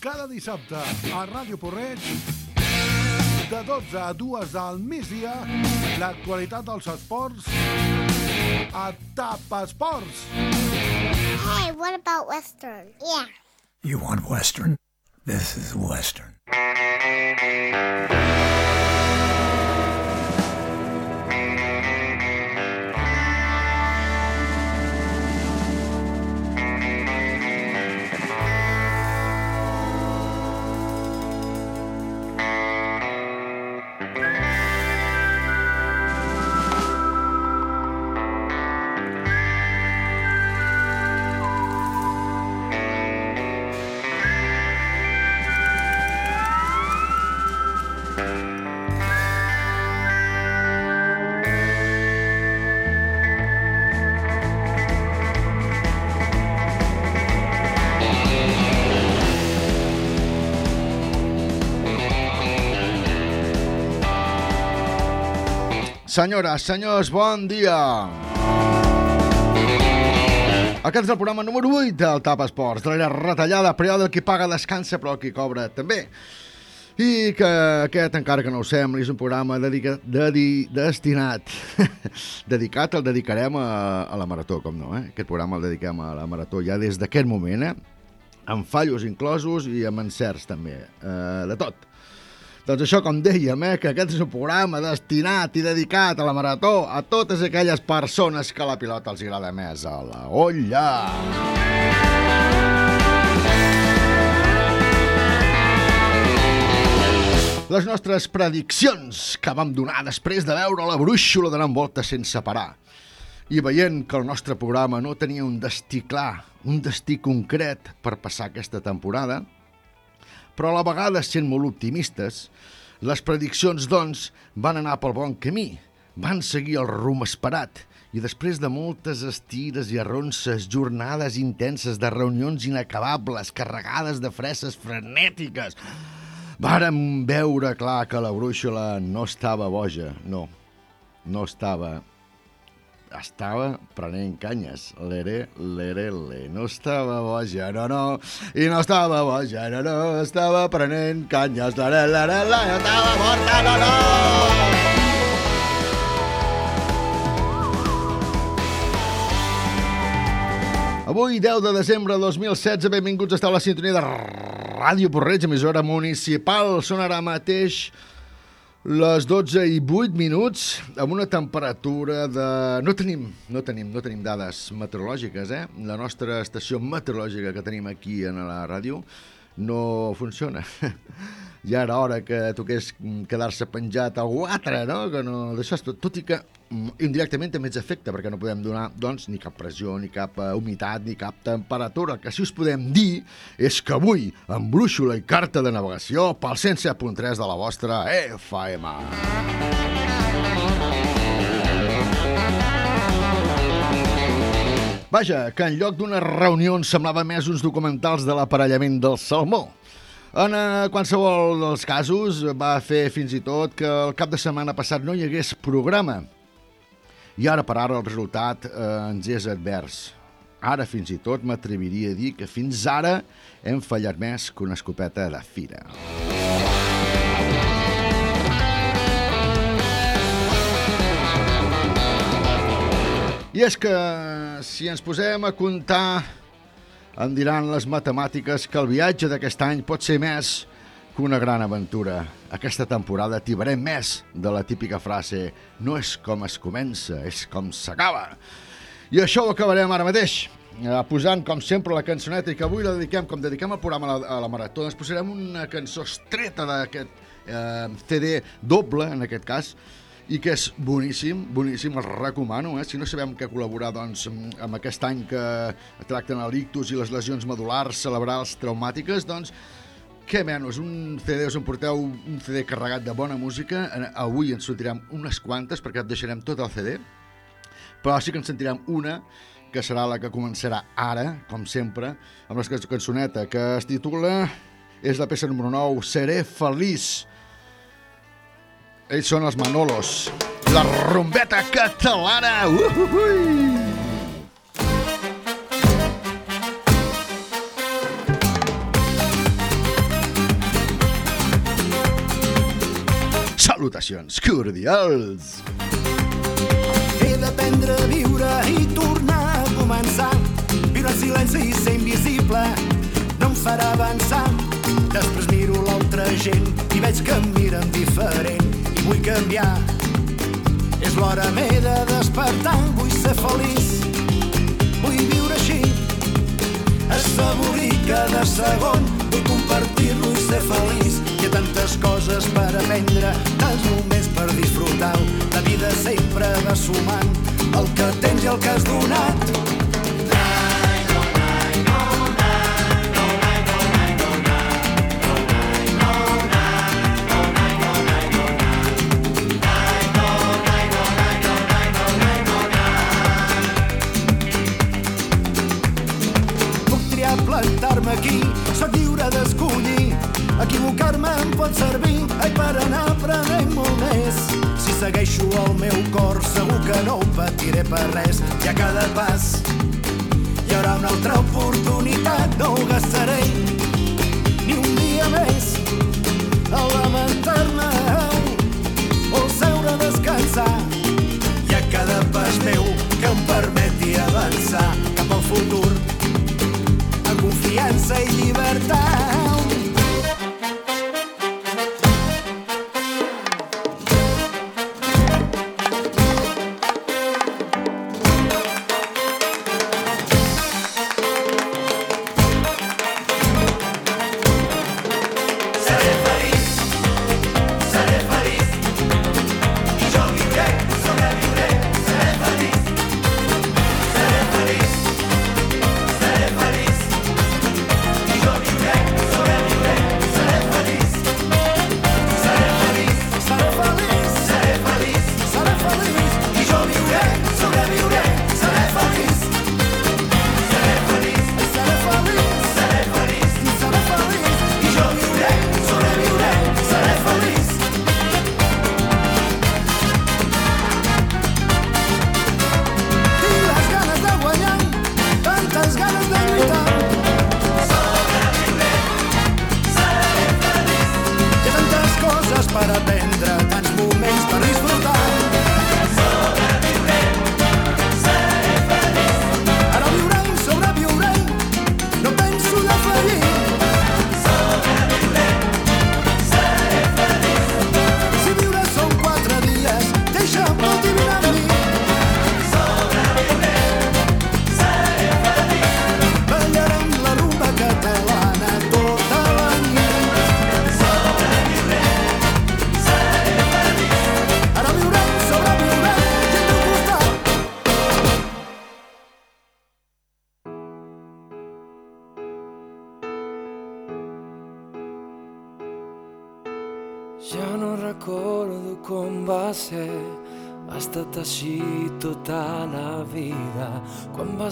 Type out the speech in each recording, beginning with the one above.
Cada dissabte a Ràdio Porreig de 12 a 2 del migdia l'actualitat dels esports a TAP Esports. Hey, what about Western? Yeah. You want Western? This is Western. Senyores, senyors, bon dia! Aquest és el programa número 8 del TAP Esports, de la retallada, període qui paga descansa però qui cobra també. I que aquest, encara que no ho sembli, és un programa dedica, dedi, destinat, dedicat, el dedicarem a, a la Marató, com no, eh? Aquest programa el dediquem a la Marató ja des d'aquest moment, eh? Amb fallos inclosos i amb encerts també, eh, de tot. Doncs això, com dèiem, eh, que aquest és un programa destinat i dedicat a la marató a totes aquelles persones que la pilota els agrada més a la olla. Les nostres prediccions que vam donar després de veure la brúixola donant voltes sense parar i veient que el nostre programa no tenia un destí clar, un destí concret per passar aquesta temporada, però a la vegada sent molt optimistes, les prediccions, doncs, van anar pel bon camí, van seguir el rumb esperat, i després de moltes estires i arronses, jornades intenses de reunions inacabables, carregades de freses frenètiques, vàrem veure clar que la brúixola no estava boja, no, no estava estava prenent canyes. L'ere, l'ere, le. No estava boja, no, no. I no estava boja, no, no. Estava prenent canyes. L'ere, l'ere, le. No estava morta, no, no. Avui, 10 de desembre de 2016, benvinguts a estar a la sintonia de Ràdio Porreig, emissora municipal. Són ara mateix les 12 i 8 minuts amb una temperatura de... No tenim, no tenim, no tenim dades meteorològiques, eh? La nostra estació meteorològica que tenim aquí a la ràdio no funciona. Ja era hora que toqués quedar-se penjat al guatre, no? Que no... D'això, tot, tot i que mm, indirectament també ets efecte, perquè no podem donar doncs, ni cap pressió, ni cap uh, humitat, ni cap temperatura. El que sí us podem dir és que avui, amb brúixola i carta de navegació, pel 107.3 de la vostra FM. Vaja, que en lloc d'una reunió ens semblava més uns documentals de l'aparellament del salmó. En eh, qualsevol dels casos, va fer fins i tot que el cap de setmana passat no hi hagués programa. I ara per ara el resultat eh, ens és advers. Ara fins i tot m'atreviria a dir que fins ara hem fallat més que una escopeta de fira. I és que si ens posem a comptar em diran les matemàtiques que el viatge d'aquest any pot ser més que una gran aventura. Aquesta temporada tibarem més de la típica frase no és com es comença, és com s'acaba. I això ho acabarem ara mateix, eh, posant, com sempre, la cançoneta i que avui la dediquem, com dediquem el programa a la, a la Marató, ens posarem una cançó estreta d'aquest eh, CD doble, en aquest cas, i que és boníssim, boníssim, el recomano, eh? si no sabem què col·laborar doncs, amb aquest any que tracten l'ictus i les lesions medulars cerebrals traumàtiques, doncs què menys, un CD, us en porteu un CD carregat de bona música, avui ens sortirem unes quantes perquè et deixarem tot el CD, però sí que ens sentirem una que serà la que començarà ara, com sempre, amb la cançoneta que es titula, és la peça número 9, Seré feliç, ells són els Manolos. La rombeta catalana! Uh, uh, uh. Salutacions cordials! He d'aprendre a viure i tornar a començar Viure en silenci i ser invisible No em farà avançar Després miro l'altra gent i veig que em miren diferent vull canviar. És l'hora m'he de despertar, vull ser feliç, vull viure així. Assaborir cada segon, vull compartir-lo i ser feliç. Hi ha tantes coses per aprendre, tants moments per disfrutar-ho. La vida sempre va sumant el que tens i el que has donat. Plantar-me aquí, sóc lliure d'escollir. Equivocar-me em pot servir, ai, per anar aprenent molt més. Si segueixo el meu cor, segur que no ho patiré per res. I a cada pas hi haurà una altra oportunitat, no ho gastaré ni un dia més a lamentar-me o seure a descansar. I a cada pas meu que em permeti avançar cap al futur confiança i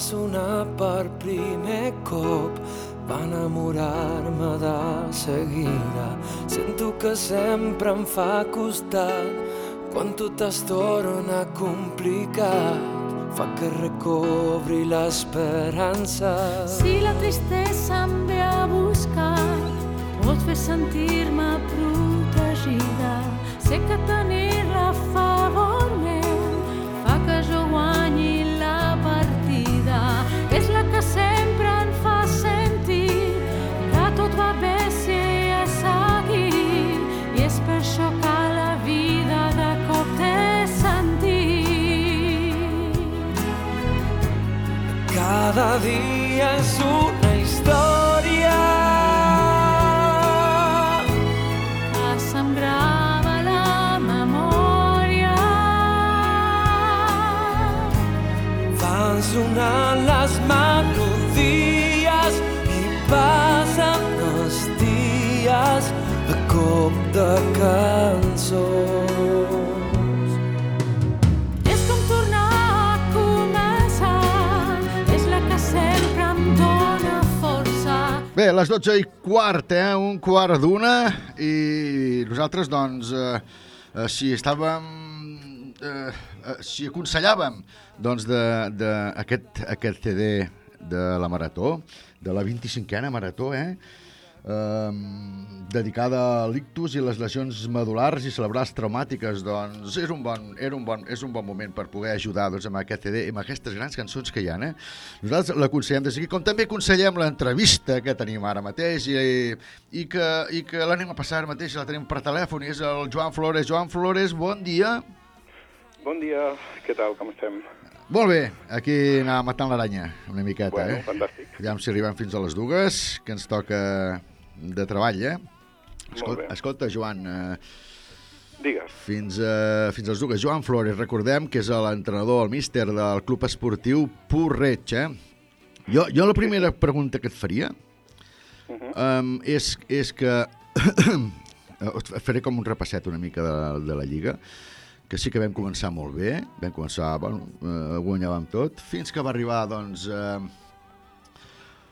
sonar per primer cop, va enamorar-me de seguida. Sento que sempre em fa costat, quan tot es torna complicat, fa que recobri l'esperança. Si la tristesa em ve a buscar, pot fer sentir-me protegida. Sé que tenir-la Cada dia és una història que se'm grava a la memòria. van sonant les melodies i passen els dies a cop de cançons. Les 12 i quart, eh? Un quart d'una i nosaltres, doncs, eh, eh, si estàvem... Eh, eh, si aconsellàvem doncs, de, de aquest, aquest CD de la Marató, de la 25a Marató, eh? Eh, dedicada a l'ictus i les lesions medulars i cerebrals traumàtiques, doncs és un bon, era un bon, és un bon moment per poder ajudar doncs, amb aquest CD, amb aquestes grans cançons que hi ha. Eh? Nosaltres l'aconsellem des d'aquí, com també aconsellem l'entrevista que tenim ara mateix i, i que, i que l'anem a passar ara mateix, la tenim per telèfon, i és el Joan Flores. Joan Flores, bon dia. Bon dia, què tal, com estem? Molt bé, aquí anàvem matant l'aranya una miqueta, Bueno, eh? fantàstic. Aviam si arribem fins a les dues, que ens toca de treball, eh? Escolta, bé. escolta Joan, eh, Digues. fins, a, fins a les dues. Joan Flores, recordem que és l'entrenador, el míster del club esportiu Porreig, eh? Jo, jo la primera pregunta que et faria um, és, és que... faré com un repasset una mica de, de la Lliga, que sí que vam començar molt bé, vam començar, bueno, eh, guanyàvem tot, fins que va arribar, doncs, eh,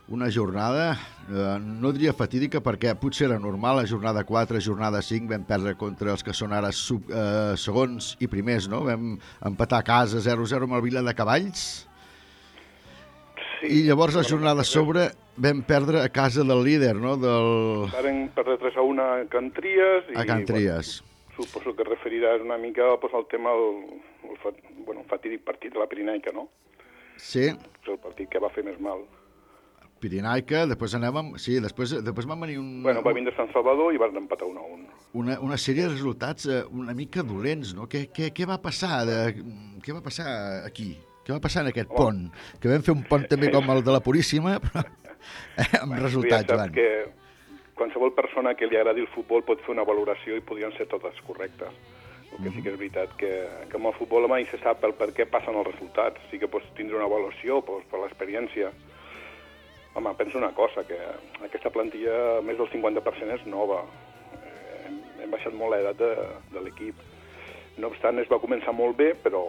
una jornada, eh, no diria fatídica perquè potser era normal, la jornada 4, jornada 5, vam perdre contra els que són ara sub, eh, segons i primers, no? Vam empatar a casa 0-0 amb el Vila de Cavalls, Sí, i llavors la jornada sobre vam perdre a casa del líder, no?, del... Varen perdre 3 a 1 a Can Tries. I, a Can Tries. Bueno, suposo que referiràs una mica pues, al tema del el, fat, bueno, fatídic partit de la Pirinaica, no? Sí, És el partit que va fer més mal. Pirinaica, després anàvem... Sí, després, després van venir un, Bueno, va vindre Sant Salvador i van empatar 1 a 1. una, una sèrie de resultats eh, una mica dolents, no? Què, què, què va passar? De, què va passar aquí? Què va passar en aquest pont? Que vam fer un pont també com el de la Puríssima, però eh, amb resultats, tu ja Joan. que qualsevol persona que li agradi el futbol pot fer una valoració i podrien ser totes correctes. El que sí que és veritat que, que amb el futbol mai se sap el per què passen els resultats. Sí que pots tindre una avaluació doncs, per l'experiència. Home, penso una cosa, que aquesta plantilla, més del 50% és nova. Eh, hem, hem baixat molt l'edat de, de l'equip. No obstant, es va començar molt bé, però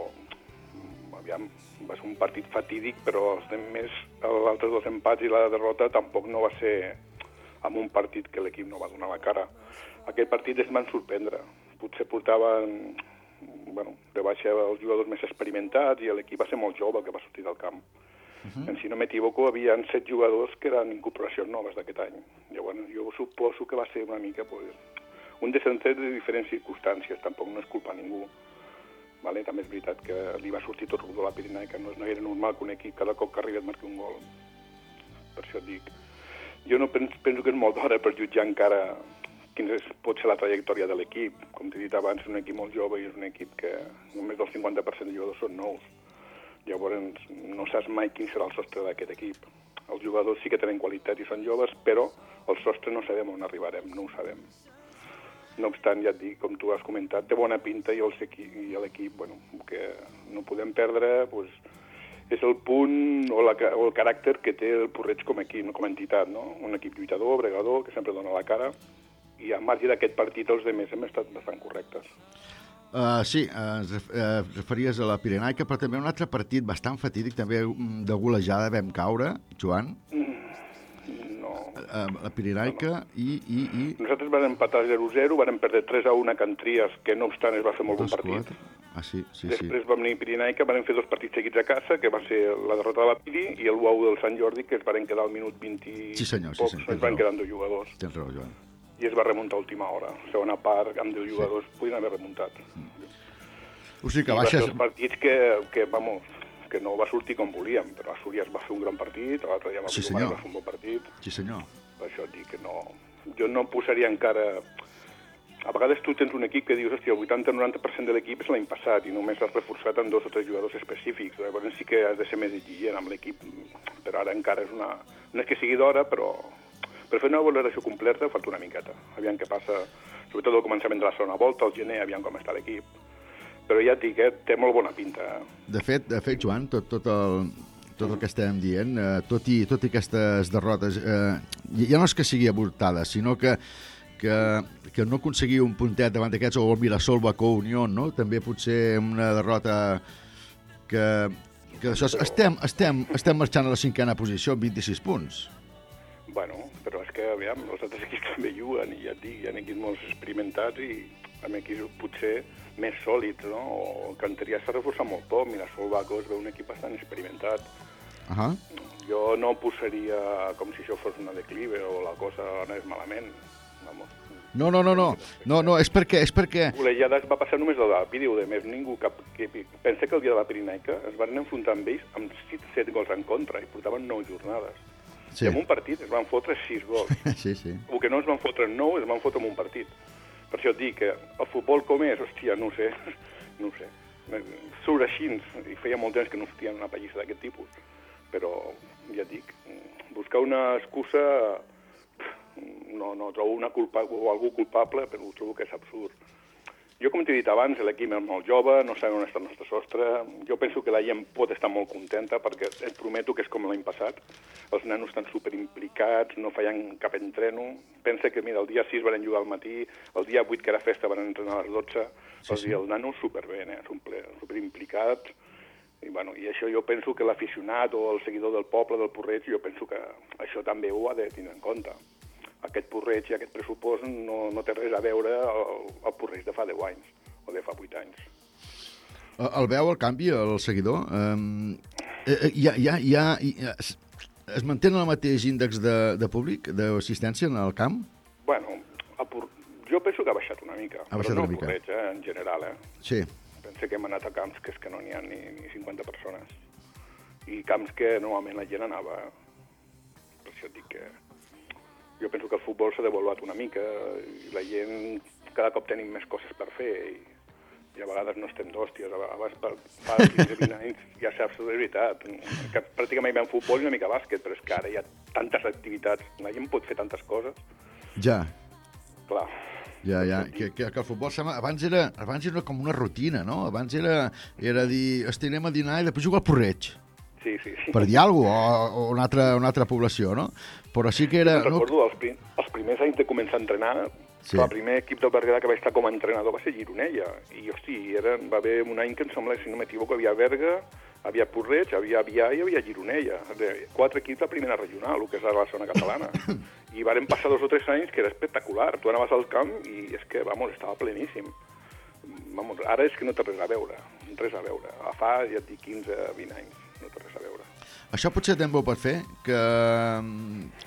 aviam, va ser un partit fatídic, però els més, altres dos empats i la derrota tampoc no va ser amb un partit que l'equip no va donar la cara. Aquest partit es van sorprendre. Potser portaven bueno, de baixa els jugadors més experimentats i l'equip va ser molt jove que va sortir del camp. Uh -huh. Si no m'equivoco, havia set jugadors que eren incorporacions noves d'aquest any. Llavors, jo suposo que va ser una mica pues, un desencert de diferents circumstàncies, tampoc no és culpa a ningú. Vale? També és veritat que li va sortir tot rodó a la Pirinaica, no, no era normal que un equip cada cop que arriba et marqui un gol. Per això et dic. Jo no penso, penso que és molt d'hora per jutjar encara quina és, pot ser la trajectòria de l'equip. Com t'he dit abans, és un equip molt jove i és un equip que només el 50% de jugadors són nous. Llavors, no saps mai quin serà el sostre d'aquest equip. Els jugadors sí que tenen qualitat i són joves, però el sostre no sabem on arribarem, no ho sabem. No obstant, ja et dic, com tu has comentat, té bona pinta i l'equip, bueno, que no podem perdre, doncs, és el punt o, la, o el caràcter que té el Porreig com a equip, com a entitat, no? Un equip lluitador, bregador, que sempre dona la cara, i a marge d'aquest partit els demés hem estat bastant correctes. Uh, sí, uh, ens eh, referies a la Pirenaica, però també un altre partit bastant fatídic, també mm, de golejada vam caure, Joan, No. uh, la Pirenaica i, i, i Nosaltres vam empatar 0-0, vam perdre 3 a 1 a Can Tries, que no obstant es va fer molt bon partit. Ah, sí, sí, sí. Després vam venir a Pirinaica, vam fer dos partits seguits a casa, que va ser la derrota de la Piri i el uau del Sant Jordi, que es van quedar al minut 20 i Sí, senyor, sí, pocs, senyor, es van quedar dos jugadors. Tens raó, Joan. I es va remuntar a última hora. Segona part, amb 10 jugadors, podien haver remuntat. O sigui que va baixes... els partits que, que, vamos, que no va sortir com volíem, però Astúries va fer un gran partit, l'altre dia va, Sí, sí, va fer un bon partit, Sí, senyor. per això et dic que no... Jo no posaria encara... A vegades tu tens un equip que dius, hòstia, el 80-90% de l'equip és l'any passat i només has reforçat amb dos o tres jugadors específics. Llavors sí que has de ser més exigent amb l'equip, però ara encara és una... No és que sigui d'hora, però per fer una valoració completa falta una miqueta. Aviam què passa, sobretot al començament de la segona volta, al gener, aviam com està l'equip. Però ja et dic, eh, té molt bona pinta. De fet, de fet Joan, tot, tot, el, tot el que estem dient, eh, tot, i, tot i aquestes derrotes, eh, ja no és que sigui avortada, sinó que, que, que no aconseguir un puntet davant d'aquests, o el Mirasol Bacó Unió, no? també potser una derrota que, que això, estem, estem, estem marxant a la cinquena posició amb 26 punts. Bueno, però és que, aviam, els altres equips també juguen i ja et dic, hi ha equips molt experimentats i amb equips potser més sòlids, no? O Canteria s'ha reforçat molt poc, Mirasol Baco es veu un equip bastant experimentat. Ahà. Jo no posaria com si això fos una declive o la cosa anés malament. Vamos. No, no, no, no, no, no, és perquè, és perquè... Col·legiades va passar només el Piri, de més ningú cap... Que, pensa que el dia de la Pirinaica es van enfrontar amb ells amb 7 gols en contra i portaven 9 jornades. Sí. I en un partit es van fotre 6 gols. Sí, sí. El que no es van fotre en 9 es van fotre en un partit. Per això et dic que el futbol com és, hòstia, no sé, no sé. Surt així, i feia molt temps que no sortia una pallissa d'aquest tipus. Però, ja et dic, buscar una excusa no, no trobo una culpa, o algú culpable, però trobo que és absurd. Jo, com t'he dit abans, l'equip és molt jove, no sabem on està el nostre sostre. Jo penso que la gent pot estar molt contenta, perquè et prometo que és com l'any passat. Els nanos estan superimplicats, no fallen cap entreno. Pensa que, mira, el dia 6 van jugar al matí, el dia 8, que era festa, van entrenar a les 12. Sí, sí. el nano superbé, eh? superimplicats. I, bueno, I això jo penso que l'aficionat o el seguidor del poble, del Porreig, jo penso que això també ho ha de tenir en compte aquest porreig i aquest pressupost no, no té res a veure el, el porreig de fa 10 anys o de fa 8 anys. El, el veu, el canvi, el seguidor? Um, eh, hi ha, hi ha, es, mantén el mateix índex de, de públic, d'assistència en el camp? Bueno, por... jo penso que ha baixat una mica, ha baixat però no una mica. Porreig, eh, en general. Eh? Sí. Penso que hem anat a camps que és que no n'hi ha ni, ni 50 persones. I camps que normalment la gent anava. Per això dic que jo penso que el futbol s'ha devaluat una mica i la gent cada cop tenim més coses per fer i, i a vegades no estem d'hòsties. Abans, per, fa 15-20 anys, ja saps, de veritat, que pràcticament hi ha futbol i una mica bàsquet, però és que ara hi ha tantes activitats, la gent pot fer tantes coses. Ja. Clar. Ja, ja, que, que, que el futbol sembla... Abans era, abans era com una rutina, no? Abans era, era dir, estirem a dinar i després jugar al porreig. Sí, sí, sí. Per dir alguna cosa, o, o una, altra, una altra població, no? Però sí que era... No recordo els, prim, els primers anys de començar a entrenar, sí. el primer equip del Berguedà que vaig estar com a entrenador va ser Gironella. I, hosti, era, va haver un any que em sembla, si no m'equivoco, havia Berga, havia Porreig, havia Avià i havia Gironella. Quatre equips de primera regional, el que és la zona catalana. I varen passar dos o tres anys que era espectacular. Tu anaves al camp i és que, vamos, estava pleníssim. Vamos, ara és que no té res a veure, res a veure. A fa, ja et dic, 15-20 anys, no té res a veure. Això potser també ho pot fer, que,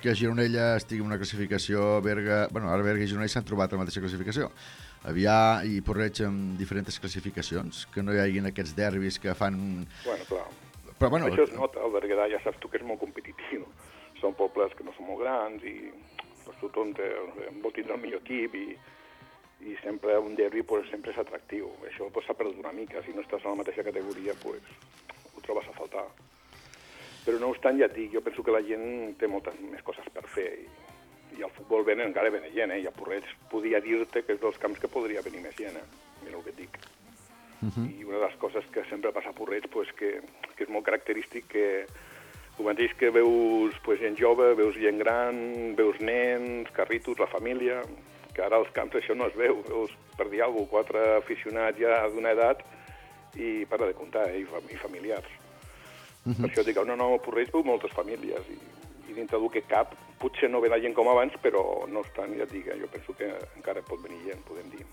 que Gironella estigui en una classificació, Berga... bueno, ara Berga i Gironella s'han trobat a la mateixa classificació. Avià i Porreig amb diferents classificacions, que no hi haguin aquests derbis que fan... Bueno, clar. Però, bueno, Això es nota, el Berguedà ja saps tu que és molt competitiu. Són pobles que no són molt grans i pues, tothom té, vol tindre el millor equip i, i sempre un derbi pues, sempre és atractiu. Això s'ha pues, perdut una mica. Si no estàs en la mateixa categoria, pues, trobes a faltar. Però no obstant, ja et dic, jo penso que la gent té moltes més coses per fer i, i el futbol ven encara ven gent, eh? i a Porreig podia dir-te que és dels camps que podria venir més gent, eh? mira el que et dic. Uh -huh. I una de les coses que sempre passa a Porreig pues, que, que és molt característic que el mateix que veus pues, gent jove, veus gent gran, veus nens, carritos, la família, que ara als camps això no es veu. Veus, per dir alguna cosa, quatre aficionats ja d'una edat i para de comptar, eh? I, fam i familiars. Uh -huh. Per això dic, no, no, Porreig veu moltes famílies i, i dintre del que cap potser no ve la gent com abans, però no estan, ja et dic, jo penso que encara pot venir gent, podem dir.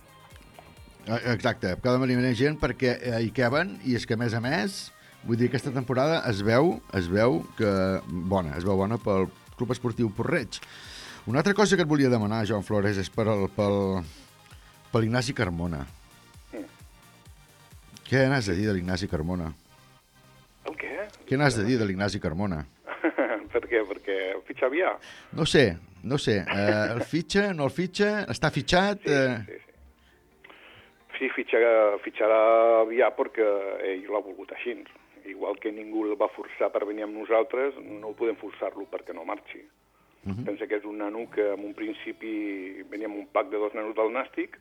Exacte, cada venir gent perquè eh, hi caben i és que a més a més vull dir, aquesta temporada es veu, es veu que bona, es veu bona pel Club Esportiu Porreig. Una altra cosa que et volia demanar, Joan Flores, és per, el, pel, per l'Ignasi Carmona. Què n'has de dir de l'Ignasi Carmona? El què? Què n'has de dir de l'Ignasi Carmona? per què? Perquè el fitxa avià? No sé, no sé. Eh, el fitxa, no el fitxa, està fitxat... Sí, eh... sí, sí. Sí, fitxarà, fitxarà avià perquè ell l'ha volgut així. Igual que ningú el va forçar per venir amb nosaltres, no podem forçar-lo perquè no marxi. Uh -huh. Pensa que és un nano que en un principi venia amb un pack de dos nanos del Nàstic,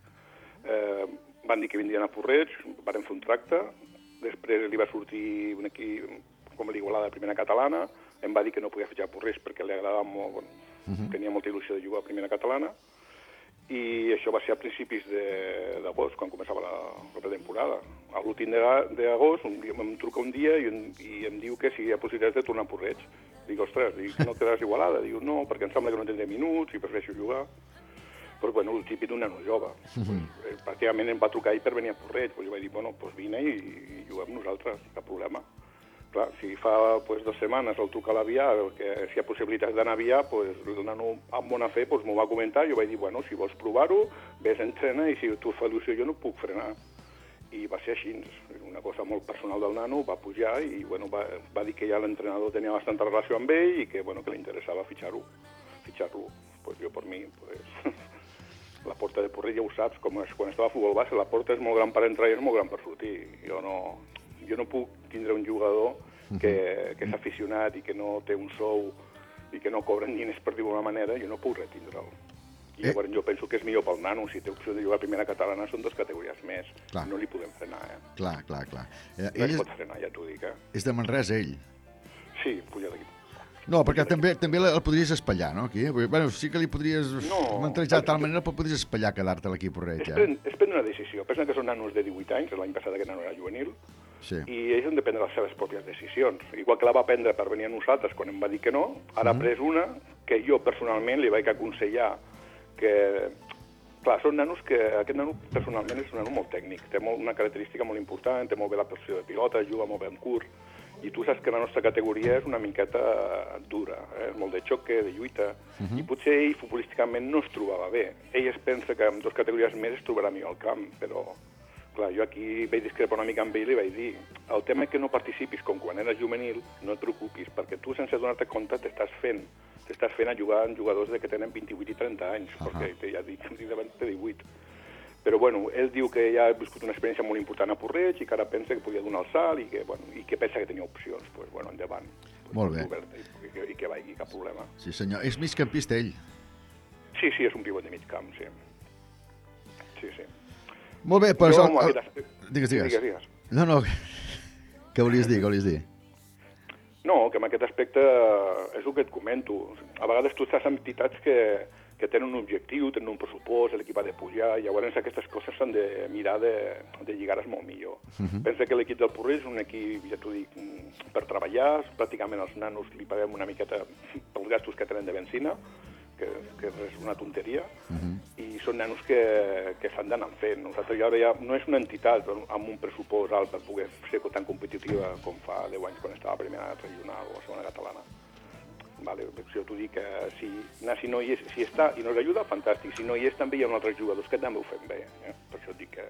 eh, van dir que vindrien a Porreig, van fer un tracte, després li va sortir un equip com l'Igualada Primera Catalana, em va dir que no podia fitxar a Porreig perquè li agradava molt, bueno, uh -huh. tenia molta il·lusió de jugar a Primera Catalana, i això va ser a principis d'agost, quan començava la, la pretemporada. A l'últim d'agost em truca un dia i, i em diu que si hi ha possibilitats de tornar a Porreig. Dic, ostres, dic, no quedaràs igualada? Diu, no, perquè em sembla que no tindré minuts i prefereixo jugar. Però, bueno, el típic d'un nano jove. Uh -huh. pues, pràcticament em va trucar ell per venir a Porreig. Pues jo vaig dir, bueno, pues vine i, i juguem nosaltres, cap problema. clar, si fa pues, dues setmanes el truca a l'aviar, que si hi ha possibilitats d'anar a aviar, pues, el nano amb bona fe pues, m'ho va comentar, jo vaig dir, bueno, si vols provar-ho, vés a entrenar i si tu fa il·lusió jo no puc frenar. I va ser així, una cosa molt personal del nano, va pujar i bueno, va, va dir que ja l'entrenador tenia bastanta relació amb ell i que, bueno, que li interessava fitxar-ho. Fitxar-lo. Pues jo, per mi, pues, la porta de Porrell ja ho saps, com és, quan estava a futbol base, la porta és molt gran per entrar i és molt gran per sortir. Jo no, jo no puc tindre un jugador que, que és aficionat i que no té un sou i que no cobren diners per dir-ho d'una manera, jo no puc retindre'l. I Eh. llavors jo penso que és millor pel nano, si té opció de jugar a primera catalana són dues categories més. Clar. No li podem frenar, eh? Clar, clar, clar. Eh, No ell es pot frenar, ja t'ho dic, eh? és de Manresa, ell. Sí, puja d'aquí. No, perquè també també el podries espellar, no, aquí? Bueno, sí que li podries No. mentalitzar de tal manera, però podries espellar a quedar-te a l'equip Porreig, És, eh? pren, és prendre una decisió. Pensa que són nanos de 18 anys, l'any passat aquest nano era juvenil, Sí. i ells han de prendre les seves pròpies decisions. Igual que la va prendre per venir a nosaltres quan em va dir que no, ara ha pres una que jo personalment li vaig aconsellar que... Clar, són nanos que... Aquest nano personalment és un nano molt tècnic, té molt, una característica molt important, té molt bé la posició de pilota, juga molt bé en curt, i tu saps que la nostra categoria és una miqueta dura, eh? molt de xoque, de lluita, i potser ell futbolísticament no es trobava bé. Ell es pensa que amb dues categories més es trobarà millor al camp, però clar, jo aquí vaig discrepar una mica amb ell i vaig dir el tema és que no participis com quan eres juvenil, no et preocupis, perquè tu sense donar-te compte t'estàs fent t'estàs fent a jugar amb jugadors de que tenen 28 i 30 anys, uh -huh. perquè ja dic, dic davant té 18. Però bueno, ell diu que ja ha viscut una experiència molt important a Porreig i que ara pensa que podia donar el salt i que, bueno, i que pensa que tenia opcions. Doncs pues, bueno, endavant. Pues, Molt bé. I, que, I que vagi, cap problema. Sí, senyor. És migcampista, ell. Sí, sí, és un pivot de mig camp, sí. Sí, sí. Molt bé, però... Jo, el- el- Digues, digues. Digues, digues. No, no. Què volies dir, què volies dir? No, que en aquest aspecte és el que et comento. A vegades tu estàs amb entitats que, que tenen un objectiu, tenen un pressupost, l'equip ha de pujar, i llavors aquestes coses s'han de mirar de, de lligar-les molt millor. Uh -huh. Pensa que l'equip del Porrer és un equip, ja t'ho dic, per treballar, pràcticament els nanos li paguem una miqueta pels gastos que tenen de benzina, que, que és una tonteria, uh -huh. i són nanos que, que s'han d'anar fent. Nosaltres ja ja no és una entitat amb un pressupost alt per poder ser tan competitiva com fa 10 anys quan estava a primera regional o a segona catalana. Vale, jo t'ho dic que si, na, si no hi és, si està i nos ajuda, fantàstic. Si no hi és, també hi ha altres jugadors que també ho fem bé. Eh? Per això et dic que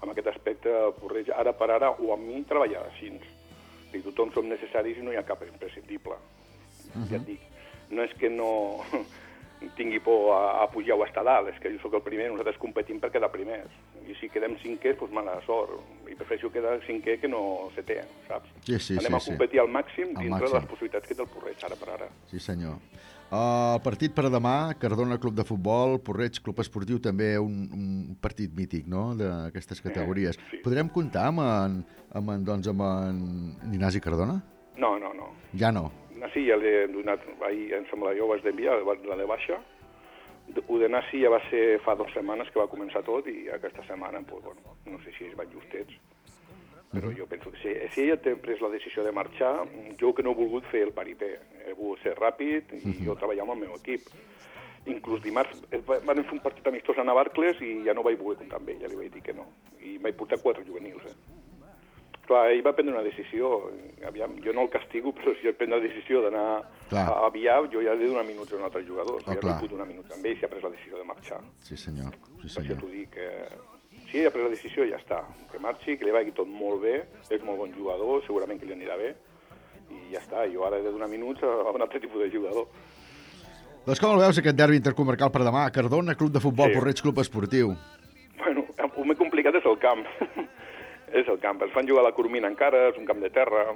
amb aquest aspecte, Porreig, ara per ara, o amb mi, treballar així. I tothom som necessaris i no hi ha cap imprescindible. Uh -huh. Ja et dic, no és que no tingui por a, a pujar o a estar dalt, és que jo sóc el primer, nosaltres competim per quedar primers. I si quedem cinquè, doncs mala sort. I prefereixo quedar cinquè que no setè, saps? Sí, sí, Anem sí, a sí. competir al màxim Al dintre màxim. de les possibilitats que té el Porreig, ara per ara. Sí, senyor. Uh, el partit per demà, Cardona Club de Futbol, Porreig Club Esportiu, també un, un partit mític, no?, d'aquestes categories. sí. Podrem comptar amb en, amb en, doncs, amb en Ignasi Cardona? No, no, no. Ja no. Nasi ja l'he donat, ahir em sembla jo ho vas d'enviar, la de baixa. Ho de Nasi ja va ser fa dues setmanes que va començar tot i aquesta setmana, pues, bueno, no sé si ells van justets, però jo penso que si, si ella té pres la decisió de marxar, jo que no he volgut fer el paripé, he volgut ser ràpid i jo treballar amb el meu equip. Inclús dimarts eh, va- van fer un partit amistós a Navarcles i ja no vaig voler comptar amb ell, ja li vaig dir que no. I vaig portar quatre juvenils, eh. Clar, ell va prendre una decisió, aviam, jo no el castigo, però si ell pren la decisió d'anar a aviar, jo ja li he donat minuts a un altre jugador, Oh, ja no he donar minuts amb ell si ha pres la decisió de marxar. Sí, senyor. Sí, Per això senyor. t'ho dic, que si ell ha pres la decisió ja està, que marxi, que li vagi tot molt bé, és molt bon jugador, segurament que li anirà bé, i ja està, jo ara he de donar minuts a un altre tipus de jugador. Doncs com el veus, aquest derbi intercomarcal per demà? Cardona, Club de Futbol, Sí. Porreig Club Esportiu. Bueno, el més complicat és el camp. és el camp. Es fan jugar a la Coromina encara, és un camp de terra.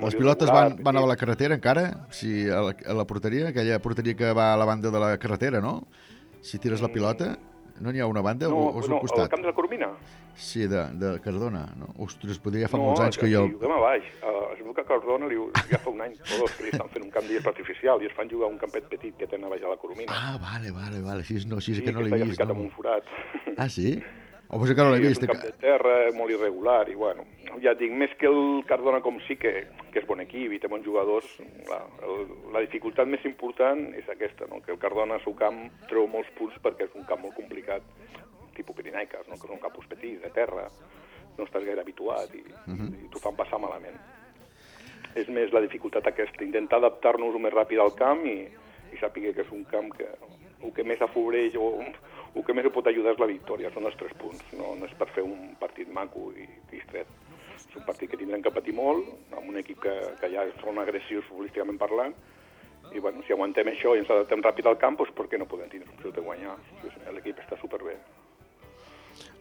Les pilotes van, van a la carretera encara? Si a la, a la porteria, aquella porteria que va a la banda de la carretera, no? Si tires la pilota, no n'hi ha una banda No, o, o és no, al costat? el camp de la Coromina? Sí, de, de Cardona. No? Ostres, podria fa no, molts anys que jo... juguem a baix. Uh, es veu que a Cardona li, ja fa un any o dos que li estan fent un camp d'hielo artificial i es fan jugar un campet petit que tenen a baix a la Coromina. Ah, vale, vale, vale. Així, no, així sí, que no està l'he vist. ficat en un No? forat. Ah, sí? O potser que no l'he Sí, vist. és un camp de terra molt irregular i bueno, ja dic, més que el Cardona com sí que, que és bon equip i té bons jugadors, la, el, la dificultat més important és aquesta, no? que el Cardona al seu camp treu molts punts perquè és un camp molt complicat, tipus Pirinaiques, no? que són campus petits, de terra, no estàs gaire habituat i, uh -huh. i t'ho fan passar malament. és més la dificultat aquesta, intentar adaptar-nos el més ràpid al camp i, i sàpiga que és un camp que el que més afavoreix o el que més ho pot ajudar és la victòria, són els tres punts, no, no és per fer un partit maco i distret. És un partit que tindrem que patir molt, amb un equip que, que ja són agressius futbolísticament parlant, i bueno, si aguantem això i ens adaptem ràpid al camp, doncs per què no podem tindre opció de guanyar? L'equip està superbé.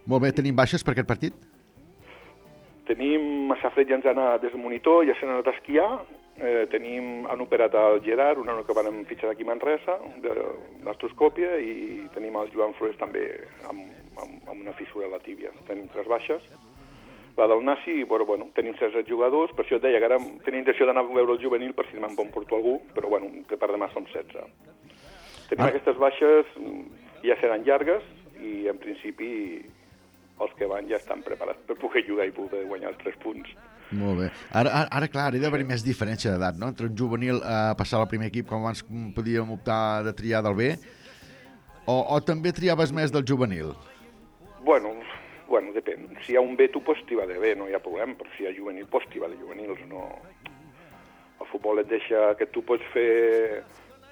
Molt bé, tenim baixes per aquest partit? Tenim a Safret ja ens ha anat des del monitor, ja s'han anat a esquiar, eh, tenim, han operat el Gerard, un que van fitxar d'aquí a Manresa, d'artroscòpia, i tenim el Joan Flores també amb, amb, amb una fissura a la tíbia. Tenim tres baixes. La del Nasi, bueno, bueno, tenim 16 jugadors, per això et deia que ara tenia intenció d'anar a veure el juvenil per si me'n porto algú, però bueno, que per demà som 16. Tenim ah. aquestes baixes, ja seran llargues, i en principi els que van ja estan preparats per poder jugar i poder guanyar els tres punts. Molt bé. Ara, ara, ara clar, hi ha d'haver més diferència d'edat, no? Entre un juvenil a eh, passar al primer equip, com abans podíem optar de triar del B, o, o també triaves més del juvenil? Bueno, bueno, depèn. Si hi ha un B, tu pots triar de B, no hi ha problema, però si hi ha juvenil, pots triar de juvenils, no... El futbol et deixa que tu pots fer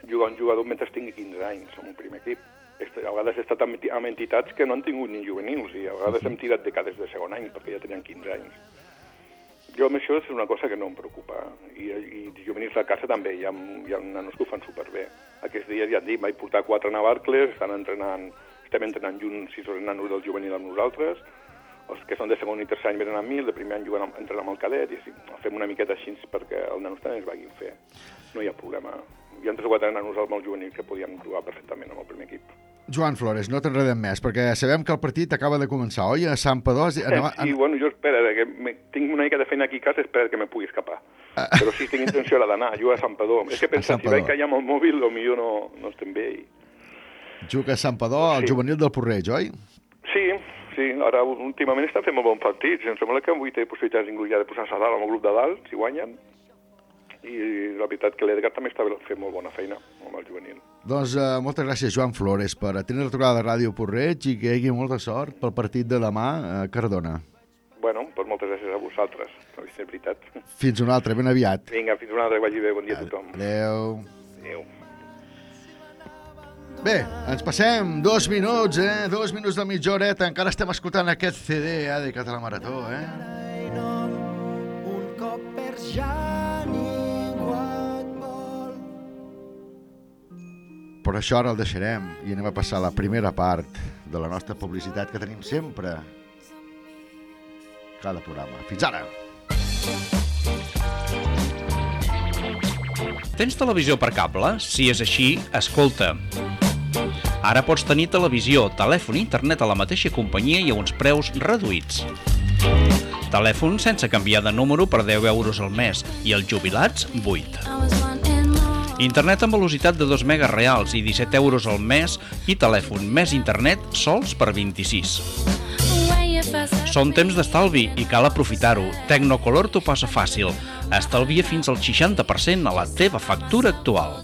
jugar un jugador mentre tingui 15 anys en un primer equip a vegades he estat amb entitats que no han tingut ni juvenils i a vegades hem tirat de cades de segon any perquè ja tenien 15 anys. Jo amb això és una cosa que no em preocupa. I, i juvenils a casa també, hi ha, hi ha nanos que ho fan superbé. Aquests dies ja et dic, vaig portar quatre navarcles, estan entrenant, estem entrenant junts sis nanos del juvenil amb nosaltres, els que són de segon i tercer any venen amb mi, el de primer any juguen amb, entrenant amb el cadet, i així, fem una miqueta així perquè els nanos també es vagin fer. No hi ha problema hi ha tres o quatre nanos al juvenil que podien jugar perfectament amb el primer equip. Joan Flores, no t'enredem més, perquè sabem que el partit acaba de començar, oi? A Sant Padó... Sí, sí, bueno, jo espero, que me, tinc una mica de feina aquí a casa, espero que me pugui escapar. Ah. Però sí, tinc intenció d'anar jugar a Sant Padó. És que pensa, si que hi ha el mòbil, potser no, no estem bé. I... Juga a Sant Padó, sí. al juvenil del Porreig, oi? Sí, sí, ara últimament estan fent molt bons partits. Em sembla que avui té possibilitats ja de posar-se a dalt amb el grup de dalt, si guanyen i la veritat que l'Edgar també està fent molt bona feina amb el juvenil. Doncs uh, moltes gràcies, Joan Flores, per atendre la trucada de Ràdio Porreig i que hi hagi molta sort pel partit de demà a Cardona. Bueno, doncs moltes gràcies a vosaltres, és veritat. Fins una altra, ben aviat. Vinga, fins una altra, que vagi bé, bon dia a tothom. Adéu. Adéu. Bé, ens passem dos minuts, eh? Dos minuts de mitja horeta. Encara estem escoltant aquest CD eh, de Català Marató, eh? Un cop per ja però això ara el deixarem i anem a passar a la primera part de la nostra publicitat que tenim sempre cada programa. Fins ara! Tens televisió per cable? Si és així, escolta. Ara pots tenir televisió, telèfon i internet a la mateixa companyia i a uns preus reduïts. Telèfon sense canviar de número per 10 euros al mes i els jubilats 8. Internet amb velocitat de 2 megas reals i 17 euros al mes i telèfon més internet sols per 26. Són temps d'estalvi i cal aprofitar-ho. Tecnocolor t'ho passa fàcil. Estalvia fins al 60% a la teva factura actual.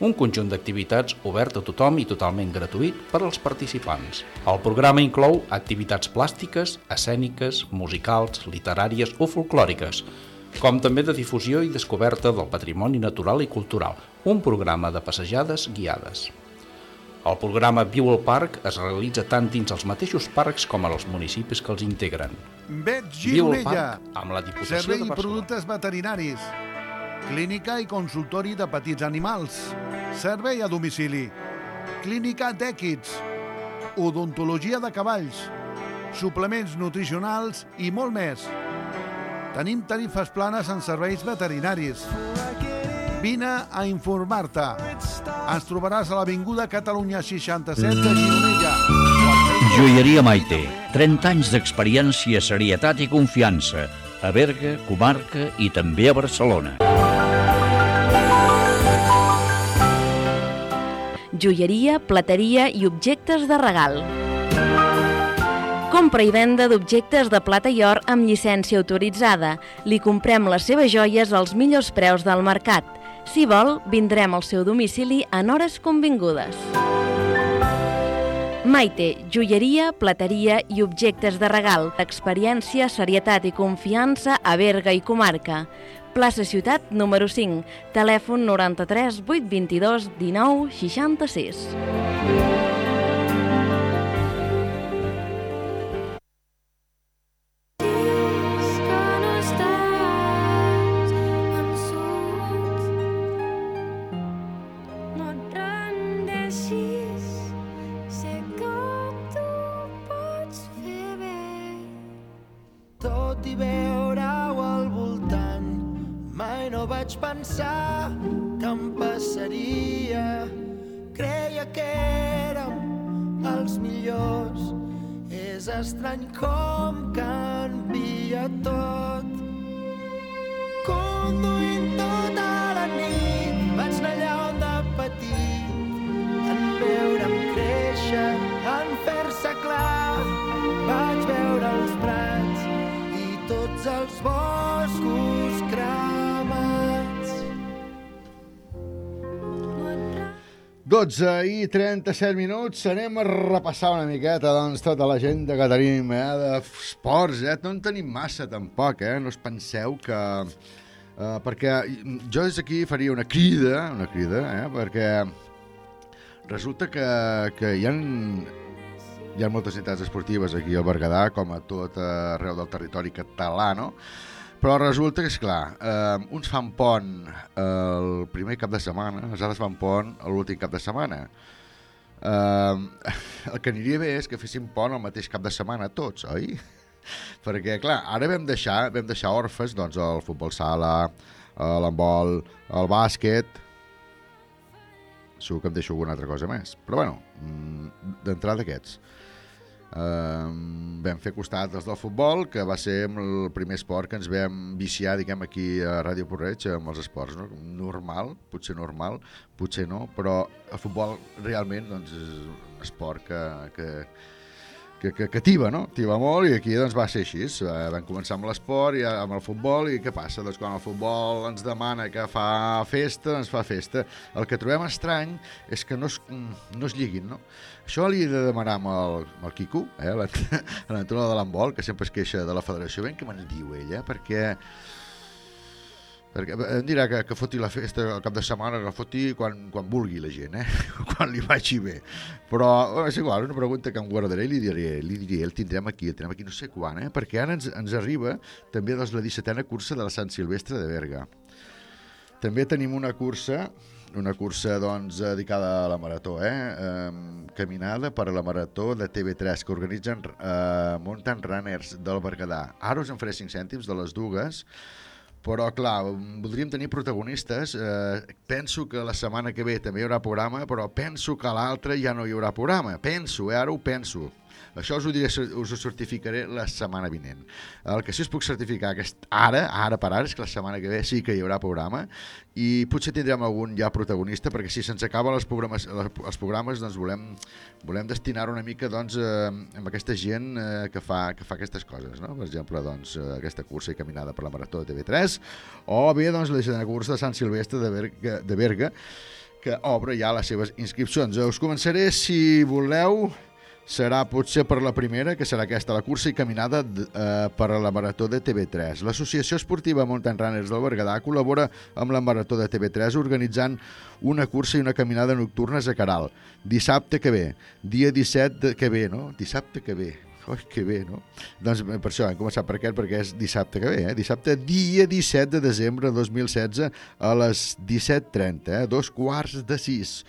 un conjunt d'activitats obert a tothom i totalment gratuït per als participants. El programa inclou activitats plàstiques, escèniques, musicals, literàries o folclòriques, com també de difusió i descoberta del patrimoni natural i cultural, un programa de passejades guiades. El programa Viu al Parc es realitza tant dins els mateixos parcs com als municipis que els integren. Vet Gironella, amb la Diputació servei de i productes veterinaris, clínica i consultori de petits animals, servei a domicili, clínica d'èquids, odontologia de cavalls, suplements nutricionals i molt més. Tenim tarifes planes en serveis veterinaris. Vine a informar-te. Ens trobaràs a l'Avinguda Catalunya 67 de Gironella. Joieria Maite. 30 anys d'experiència, serietat i confiança. A Berga, comarca i també a Barcelona. Joieria, plateria i objectes de regal. Compra i venda d'objectes de plata i or amb llicència autoritzada. Li comprem les seves joies als millors preus del mercat. Si vol, vindrem al seu domicili en hores convingudes. Maite, joieria, plateria i objectes de regal. Experiència, serietat i confiança a Berga i comarca. Plaça Ciutat número 5, telèfon 93 822 19 66. Pensar que em passaria. Creia que érem els millors. És estrany com canvia tot. Conduint tota la nit, vaig anar allà on de petit, en veure'm créixer, en fer-se clar, vaig veure els prats i tots els boscos 12 i 37 minuts, anem a repassar una miqueta doncs, tota l'agenda que tenim eh, d'esports, eh? no en tenim massa tampoc, eh? no us penseu que... Eh, perquè jo des d'aquí faria una crida, una crida, eh? perquè resulta que, que hi ha hi ha moltes entitats esportives aquí al Berguedà, com a tot arreu del territori català, no? Però resulta que, és clar, eh, uns fan pont el primer cap de setmana, els altres fan pont l'últim cap de setmana. Eh, el que aniria bé és que féssim pont el mateix cap de setmana tots, oi? Perquè, clar, ara vam deixar, vam deixar orfes doncs, el futbol sala, eh, l'handbol, el bàsquet... Segur que em deixo alguna altra cosa més. Però, bueno, mm, d'entrada aquests. Um, vam fer costat dels del futbol, que va ser el primer esport que ens vam viciar, diguem, aquí a Ràdio Porreig, amb els esports, no? Normal, potser normal, potser no, però el futbol realment doncs, és un esport que, que, que, que, que tiba, no? Tiba molt i aquí doncs, va ser així. Eh, vam començar amb l'esport i amb el futbol i què passa? Doncs quan el futbol ens demana que fa festa, ens fa festa. El que trobem estrany és que no es, no es lliguin, no? Això li he de demanar amb el, amb el Quico, eh, l'entrenador de l'handbol, que sempre es queixa de la federació. Ben que me'n diu ella, perquè perquè em dirà que, que foti la festa el cap de setmana, que la foti quan, quan vulgui la gent, eh? quan li vagi bé. Però bueno, és igual, una pregunta que em guardaré i li diré, li diré, el tindrem aquí, el tindrem aquí no sé quan, eh? perquè ara ens, ens arriba també doncs, la 17a cursa de la Sant Silvestre de Berga. També tenim una cursa una cursa doncs, dedicada a la marató, eh? eh caminada per a la marató de TV3 que organitzen eh, Mountain Runners del Berguedà. Ara us en faré 5 cèntims de les dues, però clar, voldríem tenir protagonistes. Eh, penso que la setmana que ve també hi haurà programa, però penso que l'altra ja no hi haurà programa. Penso, eh? ara ho penso. Això us ho, diré, us ho certificaré la setmana vinent. El que sí us puc certificar aquest, ara, ara per ara, és que la setmana que ve sí que hi haurà programa i potser tindrem algun ja protagonista perquè si se'ns acaben els programes, els programes doncs volem, volem destinar una mica doncs, eh, amb aquesta gent eh, que, fa, que fa aquestes coses. No? Per exemple, doncs, eh, aquesta cursa i caminada per la Marató de TV3 o bé doncs, la cursa de Sant Silvestre de Berga, de Berga que obre ja les seves inscripcions. Us començaré, si voleu, serà potser per la primera, que serà aquesta, la cursa i caminada eh, per a la Marató de TV3. L'Associació Esportiva Mountain Runners del Berguedà col·labora amb la Marató de TV3 organitzant una cursa i una caminada nocturnes a Caral. Dissabte que ve, dia 17 de, que ve, no? Dissabte que ve, Ui, que bé, no? Doncs per això hem començat per aquest, perquè és dissabte que ve, eh? Dissabte, dia 17 de desembre de 2016 a les 17.30, eh? Dos quarts de sis.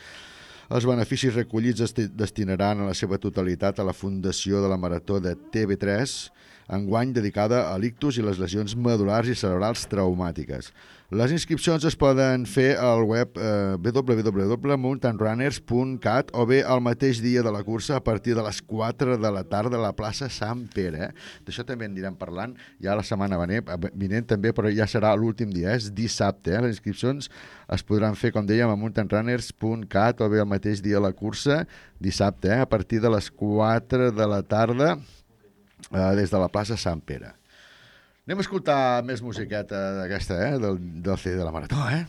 Els beneficis recollits es destinaran a la seva totalitat a la Fundació de la Marató de TV3, enguany dedicada a l'ictus i les lesions medulars i cerebrals traumàtiques. Les inscripcions es poden fer al web eh, www.mountainrunners.cat o bé el mateix dia de la cursa a partir de les 4 de la tarda a la plaça Sant Pere. Eh? D'això també en anirem parlant ja la setmana vinent també, però ja serà l'últim dia, és dissabte. Eh? Les inscripcions es podran fer, com dèiem, a mountainrunners.cat o bé el mateix dia de la cursa, dissabte, eh? a partir de les 4 de la tarda eh, des de la plaça Sant Pere. Anem a escoltar més musiqueta d'aquesta, eh, del, del CD de la Marató, eh?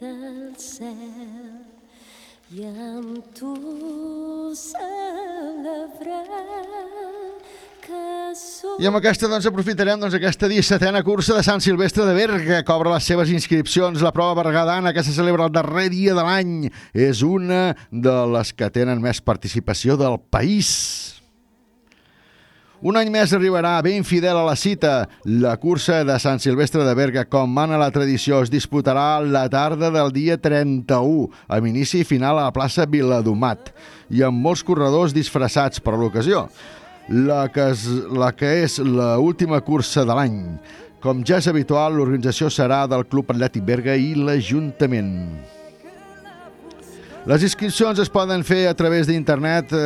La cel i amb tu celebrar i amb aquesta doncs, aprofitarem doncs, aquesta 17a cursa de Sant Silvestre de Berga, obre les seves inscripcions. La prova bergadana, que se celebra el darrer dia de l'any, és una de les que tenen més participació del país. Un any més arribarà ben fidel a la cita. La cursa de Sant Silvestre de Berga, com mana la tradició, es disputarà la tarda del dia 31, amb inici i final a la plaça Viladomat, i amb molts corredors disfressats per l'ocasió la que és, la que és l'última cursa de l'any. Com ja és habitual, l'organització serà del Club Atlètic Berga i l'Ajuntament. Les inscripcions es poden fer a través d'internet eh,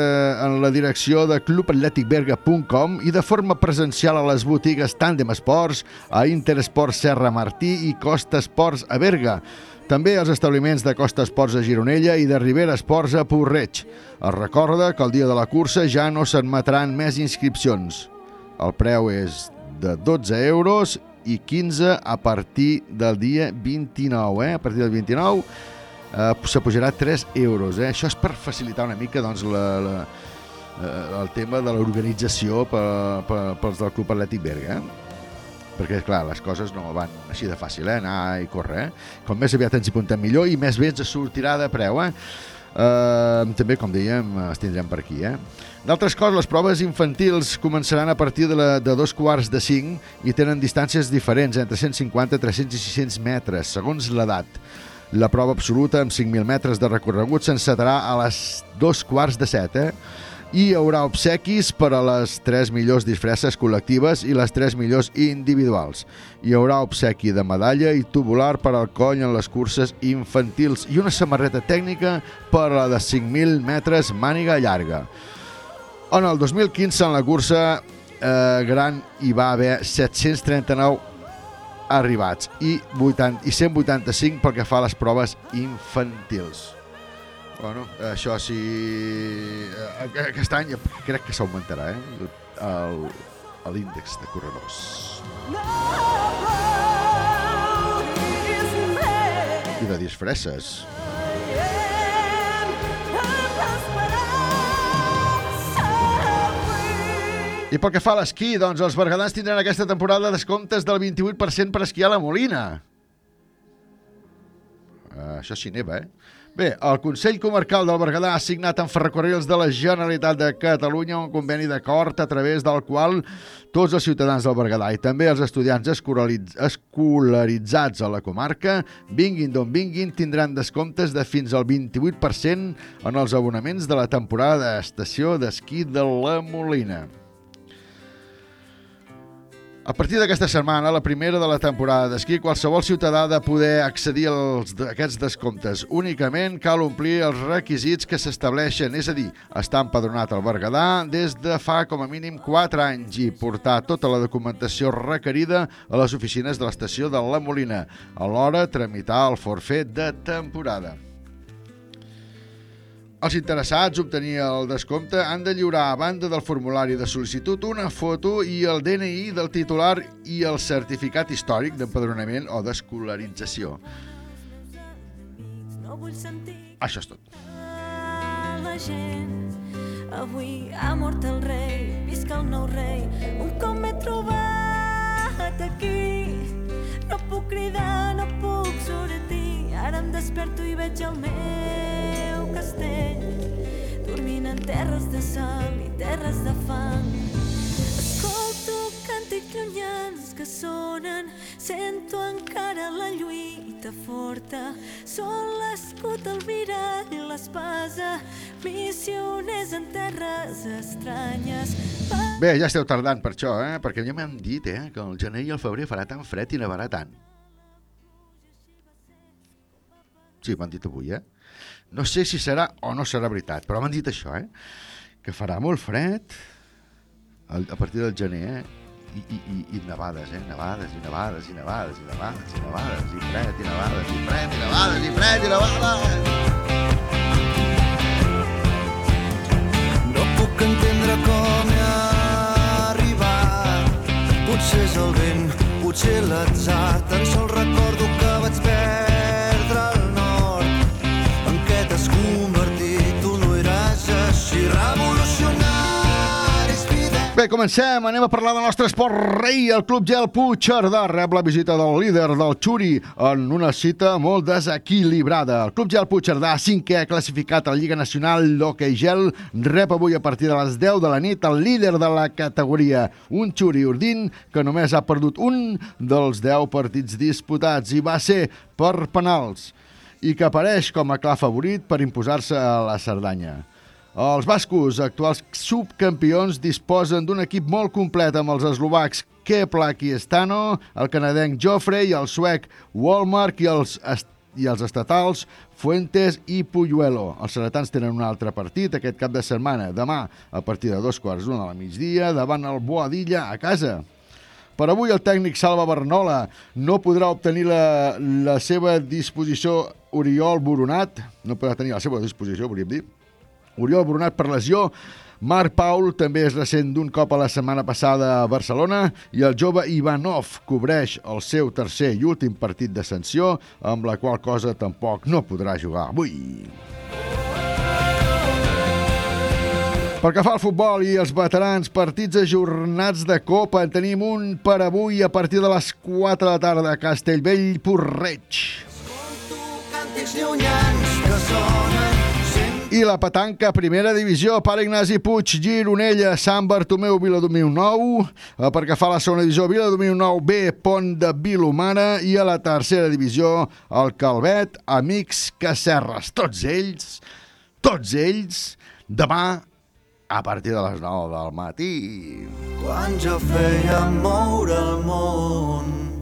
en la direcció de clubatleticberga.com i de forma presencial a les botigues Tandem Esports, a Interesport Serra Martí i Costa Esports a Berga. També als establiments de Costa Esports a Gironella i de Ribera Esports a Porreig. Es recorda que el dia de la cursa ja no s'admetran més inscripcions. El preu és de 12 euros i 15 a partir del dia 29. Eh? A partir del 29 eh, se pujarà 3 euros. Eh? Això és per facilitar una mica doncs, la, la, eh, el tema de l'organització pels del Club Atlètic Berga. Eh? Perquè, clar, les coses no van així de fàcil, eh? anar i córrer. Eh? Com més aviat ens hi puntem millor i més bé ens sortirà de preu. Eh? Uh, també, com dèiem, es tindrem per aquí. Eh? D'altres coses, les proves infantils començaran a partir de, la, de dos quarts de cinc i tenen distàncies diferents, entre 150, 300 i 600 metres, segons l'edat. La prova absoluta, amb 5.000 metres de recorregut, s'encetarà a les dos quarts de set, eh? I hi haurà obsequis per a les tres millors disfresses col·lectives i les tres millors individuals. Hi haurà obsequi de medalla i tubular per al coll en les curses infantils i una samarreta tècnica per a la de 5.000 metres màniga llarga. En el 2015, en la cursa eh, gran, hi va haver 739 arribats i, 80, i 185 pel que fa a les proves infantils. Bueno, això sí... Eh, aquest any crec que s'augmentarà, eh? L'índex de corredors. I de disfresses. I pel que fa a l'esquí, doncs els bergadans tindran aquesta temporada descomptes del 28% per esquiar a la Molina. Uh, això sí neva, eh? Bé, el Consell Comarcal del Berguedà ha signat amb Ferrocarrils de la Generalitat de Catalunya un conveni d'acord a través del qual tots els ciutadans del Berguedà i també els estudiants escolaritzats a la comarca, vinguin d'on vinguin, tindran descomptes de fins al 28% en els abonaments de la temporada d'estació d'esquí de la Molina. A partir d'aquesta setmana, la primera de la temporada d'esquí, qualsevol ciutadà ha de poder accedir als, a aquests descomptes. Únicament cal omplir els requisits que s'estableixen, és a dir, estar empadronat al Berguedà des de fa com a mínim 4 anys i portar tota la documentació requerida a les oficines de l'estació de La Molina. Alhora, tramitar el forfet de temporada. Els interessats obtenir el descompte han de lliurar, a banda del formulari de sol·licitud, una foto i el DNI del titular i el certificat històric d'empadronament o d'escolarització. No vull sentir Això és tot. La gent, avui ha mort el rei, visca el nou rei, un cop m'he trobat aquí, no puc cridar, no puc sortir, ara em desperto i veig el meu castell, dormint en terres de sal i terres de fang. Escolto càntics llunyans que sonen, sento encara la lluita forta. Són l'escut, el mirall i l'espasa, missioners en terres estranyes. Bé, ja esteu tardant per això, eh? Perquè ja m'han dit, eh? Que el gener i el febrer farà tan fred i nevarà tant. Sí, m'han dit avui, eh? No sé si serà o no serà veritat, però m'han dit això, eh? Que farà molt fred a partir del gener, eh? I, i, i, i nevades, eh? Nevades i nevades i nevades i nevades i nevades i fred i nevades i fred i nevades i fred i nevades. No puc entendre com he arribat. Potser és el vent, potser l'atzar. Tan sols recordo que vaig perdre Bé, comencem. Anem a parlar del nostre esport rei. El Club Gel Puigcerdà rep la visita del líder del Xuri en una cita molt desequilibrada. El Club Gel Puigcerdà, cinquè classificat a la Lliga Nacional d'Hockey Gel, rep avui a partir de les 10 de la nit el líder de la categoria, un Xuri Urdin que només ha perdut un dels 10 partits disputats i va ser per penals i que apareix com a clar favorit per imposar-se a la Cerdanya. Els bascos, actuals subcampions, disposen d'un equip molt complet amb els eslovacs Keplak i Stano, el canadenc Joffre i el suec Walmark i els, i els estatals Fuentes i Puyuelo. Els ceretans tenen un altre partit aquest cap de setmana, demà, a partir de dos quarts d'una a la migdia, davant el Boadilla a casa. Per avui el tècnic Salva Bernola no podrà obtenir la, la seva disposició Oriol Boronat, no podrà tenir la seva disposició, volíem dir, Oriol Boronat per lesió, Marc Paul també es ressent d'un cop a la setmana passada a Barcelona i el jove Ivanov cobreix el seu tercer i últim partit de sanció, amb la qual cosa tampoc no podrà jugar avui. Pel que fa al futbol i els veterans, partits ajornats de Copa, en tenim un per avui a partir de les 4 de la tarda a Castellvell, Porreig. Càntics llunyans que sonen I la petanca, primera divisió, Pare Ignasi Puig, Gironella, Sant Bartomeu, Viladomiu Nou. Eh, Per que fa la segona divisió, Viladomiu Nou B, Pont de Vilomara. I a la tercera divisió, el Calvet, Amics Cacerres. Tots ells, tots ells, demà a partir de les 9 del matí. quan jo feia moure el món.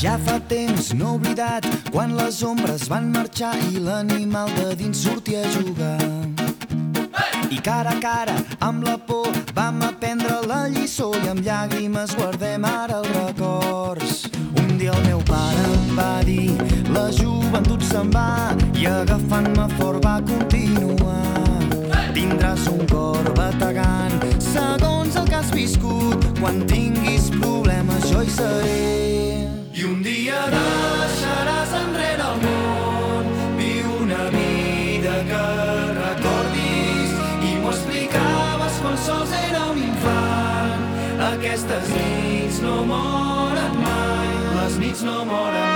Ja fa temps no oblidat quan les ombres van marxar i l'animal de dins sortia a jugar. I cara a cara amb la por vam aprendre la lliçó i amb llàgrimes guardem ara els records. Un dia el meu pare em va dir la joventut se'n va i agafant-me fort va continuar. Tindràs un cor bategant segons el que has viscut. Quan tinguis problemes jo hi seré. I un dia deixaràs enrere el món, viu una vida que recordis i m'ho explicaves quan sols era un infant. Aquestes nits no moren mai, les nits no moren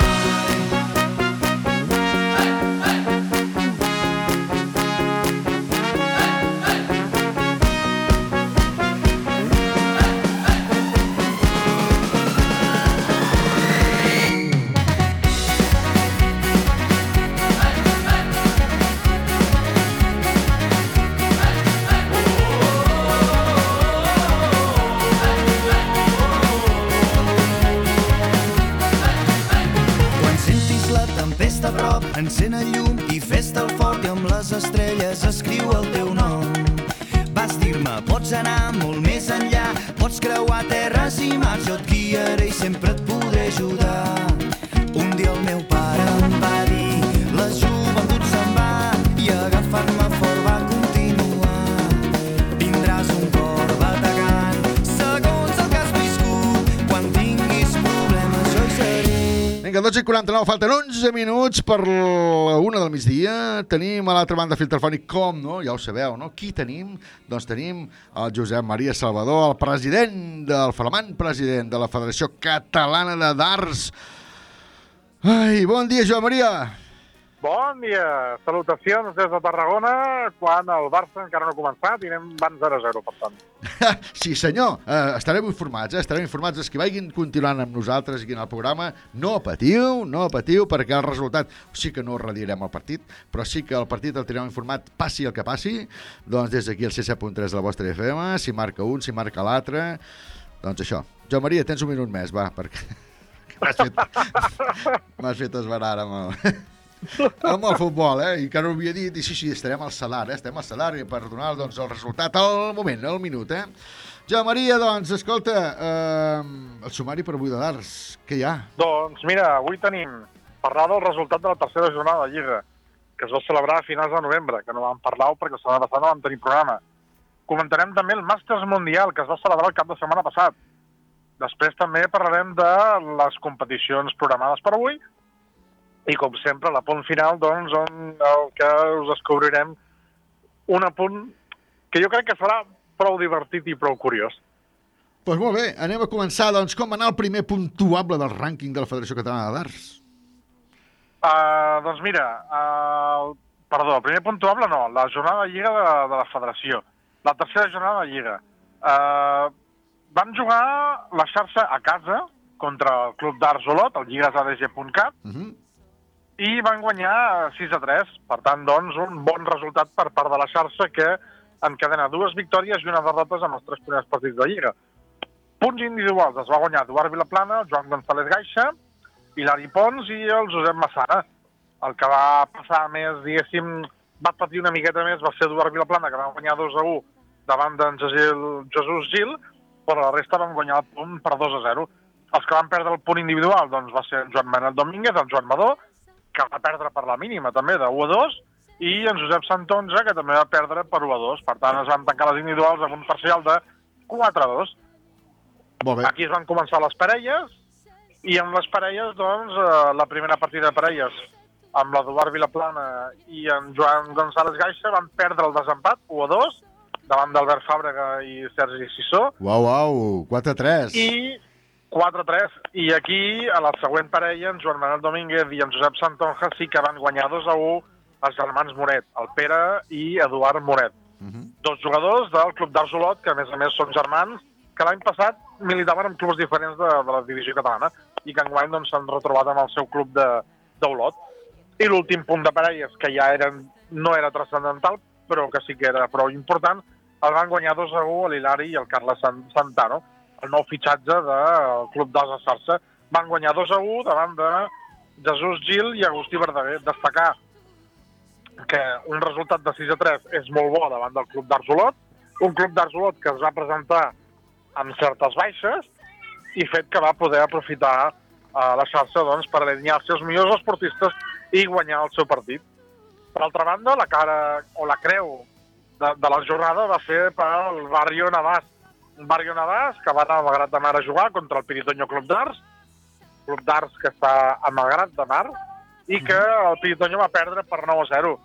12 minuts per la una del migdia. Tenim a l'altra banda del fil telefònic, com no? Ja ho sabeu, no? Qui tenim? Doncs tenim el Josep Maria Salvador, el president del flamant president de la Federació Catalana de d'Arts. Ai, bon dia, Joan Maria! Bon dia. Salutacions des de Tarragona, quan el Barça encara no ha començat i anem van 0-0, per tant. Sí, senyor, uh, estarem informats, eh? estarem informats els que vagin continuant amb nosaltres aquí en el programa. No patiu, no patiu, perquè el resultat sí que no redirem el partit, però sí que el partit el tindrem informat, passi el que passi, doncs des d'aquí el C7.3 de la vostra FM, si marca un, si marca l'altre, doncs això. Jo, Maria, tens un minut més, va, perquè m'has fet, fet esbarar amb el, amb el futbol, eh? I que no ho havia dit, i sí, sí, estarem al salar, eh? Estem al salar per donar doncs, el resultat al moment, al minut, eh? Ja, Maria, doncs, escolta, eh, el sumari per avui de l'Ars, què hi ha? Doncs mira, avui tenim parlar del resultat de la tercera jornada de Lliga, que es va celebrar a finals de novembre, que no vam parlar perquè la setmana passada no vam tenir programa. Comentarem també el Màsters Mundial, que es va celebrar el cap de setmana passat. Després també parlarem de les competicions programades per avui i, com sempre, la punt final, doncs, on el que us descobrirem un apunt que jo crec que serà prou divertit i prou curiós. Doncs pues molt bé, anem a començar, doncs, com anar el primer puntuable del rànquing de la Federació Catalana d'Arts? Uh, doncs mira, uh, perdó, el primer puntuable no, la jornada de Lliga de, de la Federació, la tercera jornada de Lliga. Uh, van jugar la xarxa a casa contra el Club d'Arts Olot, el lligasadg.cat, uh -huh i van guanyar 6 a 3. Per tant, doncs, un bon resultat per part de la xarxa que encadena dues victòries i una derrotes amb els tres primers partits de Lliga. Punts individuals es va guanyar Eduard Vilaplana, Joan González Gaixa, Hilari Pons i el Josep Massana. El que va passar més, diguéssim, va patir una miqueta més va ser Eduard Vilaplana, que va guanyar 2 a 1 davant d'en Jesús Gil, però la resta van guanyar el punt per 2 a 0. Els que van perdre el punt individual doncs, va ser en Joan Manuel Domínguez, el Joan Madó, que va perdre per la mínima també, de 1 a 2, i en Josep Santonja, que també va perdre per 1 a 2. Per tant, es van tancar les individuals amb un parcial de 4 a 2. Molt bé. Aquí es van començar les parelles, i amb les parelles, doncs, eh, la primera partida de parelles amb l'Eduard Vilaplana i en Joan González Gaixa van perdre el desempat, 1 a 2, davant d'Albert Fàbrega i Sergi Sissó. Uau, uau, 4 a 3. I 4-3. I aquí, a la següent parella, en Joan Manuel Domínguez i en Josep Santonja sí que van guanyar 2 a 1 els germans Moret, el Pere i Eduard Moret. Uh -huh. Dos jugadors del Club d'Arsolot, que a més a més són germans, que l'any passat militaven en clubs diferents de, de la divisió catalana i que enguany doncs, s'han doncs, retrobat amb el seu club d'Olot. I l'últim punt de parelles, que ja eren, no era transcendental, però que sí que era prou important, el van guanyar 2 a 1 l'Hilari i el Carles Santano el nou fitxatge del Club d'Os de Sarsa. Van guanyar 2 a 1 davant de Jesús Gil i Agustí Verdaguer. Destacar que un resultat de 6 a 3 és molt bo davant del Club d'Arsolot, un Club d'Arsolot que es va presentar amb certes baixes i fet que va poder aprofitar uh, la xarxa doncs, per alinear els seus millors esportistes i guanyar el seu partit. Per altra banda, la cara o la creu de, de la jornada va ser pel Barrio Navàs, Barrio Navàs, que va anar a Malgrat de Mar a jugar contra el Piritoño Club d'Arts, Club d'Arts que està a Malgrat de Mar, i que el Piritoño va perdre per 9 a 0.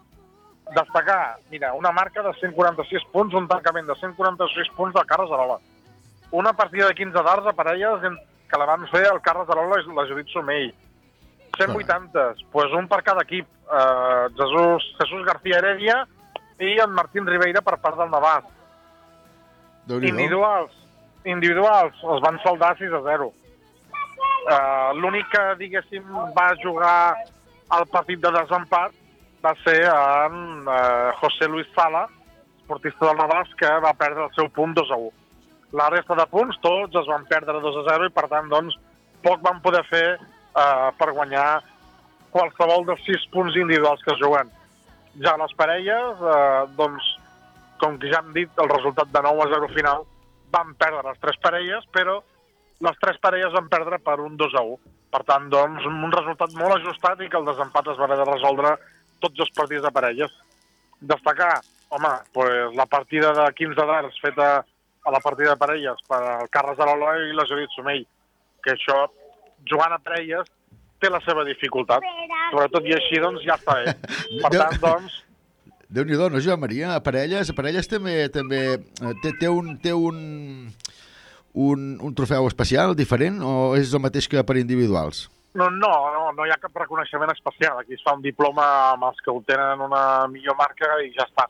Destacar, mira, una marca de 146 punts, un tancament de 146 punts del Carles Arola. Una partida de 15 darts a parelles que la van fer el Carles Arola i la Judit Somell. 180, doncs pues un per cada equip. Uh, Jesús, Jesús García Heredia i en Martín Ribeira per part del Navàs individuals, individuals els van saldar 6 a 0. Uh, L'únic que, diguéssim, va jugar al partit de desempat va ser en uh, José Luis Sala, esportista del Navàs, que va perdre el seu punt 2 a 1. La resta de punts, tots es van perdre 2 a 0 i, per tant, doncs, poc van poder fer uh, per guanyar qualsevol dels 6 punts individuals que es juguen. Ja les parelles, uh, doncs, com que ja hem dit, el resultat de 9 a 0 final van perdre les tres parelles, però les tres parelles van perdre per un 2 a 1. Per tant, doncs, un resultat molt ajustat i que el desempat es va haver de resoldre tots els partits de parelles. Destacar, home, pues, la partida de 15 darts feta a la partida de parelles per al Carles Arola i la Judit Somell, que això, jugant a parelles, té la seva dificultat. Sobretot i així, doncs, ja està bé. Per tant, doncs, déu nhi no, Joan Maria? A parelles, a parelles també, també eh, té, té, un, té un, un, un trofeu especial, diferent, o és el mateix que per individuals? No, no, no, no hi ha cap reconeixement especial. Aquí es fa un diploma amb els que obtenen una millor marca i ja està.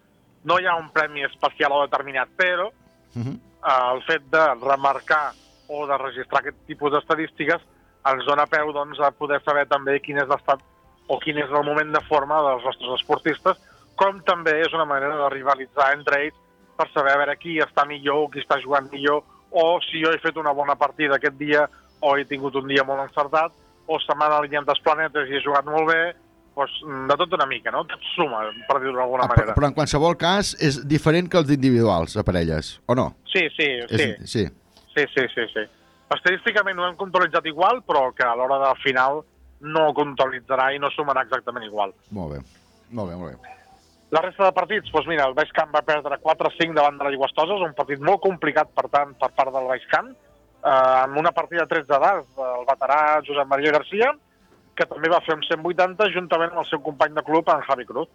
No hi ha un premi especial o determinat, però Uh -huh. eh, el fet de remarcar o de registrar aquest tipus d'estadístiques ens dona peu doncs, a poder saber també quin és l'estat o quin és el moment de forma dels nostres esportistes, com també és una manera de rivalitzar entre ells per saber a veure qui està millor o qui està jugant millor, o si jo he fet una bona partida aquest dia o he tingut un dia molt encertat, o se m'han alineat els planetes i he jugat molt bé, doncs, de tot una mica, no? Tot suma, per dir-ho d'alguna Ah, manera. però en qualsevol cas és diferent que els individuals a parelles, o no? Sí, sí, sí. És, sí. Sí, sí, sí, sí. Estadísticament no ho hem comptabilitzat igual, però que a l'hora del final no comptabilitzarà i no sumarà exactament igual. Molt bé. Molt bé, molt bé. La resta de partits, doncs mira, el Baix Camp va perdre 4-5 davant de l'Aigüestoses, un partit molt complicat, per tant, per part del Baix Camp, eh, amb una partida de 13 d'arts del veterà Josep Maria Garcia, que també va fer un 180 juntament amb el seu company de club, en Javi Cruz.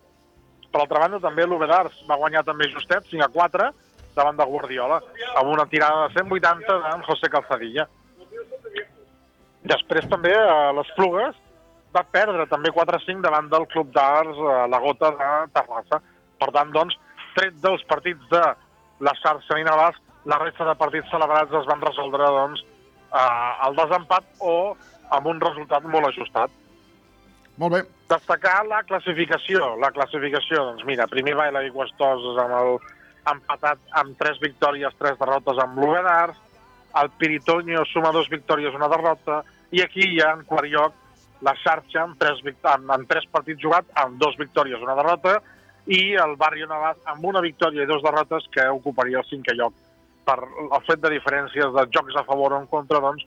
Per altra banda, també l'Uvedars va guanyar també justet, 5 a 4, davant del Guardiola, amb una tirada de 180 d'en José Calzadilla. Després també a les Plugues va perdre també 4-5 davant del Club d'Arts a la Gota de Terrassa. Per tant, doncs, tret dels partits de la xarxa i Navàs, la resta de partits celebrats es van resoldre doncs, eh, al desempat o amb un resultat molt ajustat. Molt bé. Destacar la classificació. La classificació, doncs mira, primer va l'Aigüestoses amb el empatat amb tres victòries, tres derrotes amb l'Uvedars, el Piritoño suma dos victòries, una derrota, i aquí hi ha en quart lloc la xarxa amb tres, amb, amb tres partits jugats, amb dos victòries, una derrota, i el Barrio Navàs amb una victòria i dos derrotes que ocuparia el cinquè lloc. Per el fet de diferències de jocs a favor o en contra, doncs,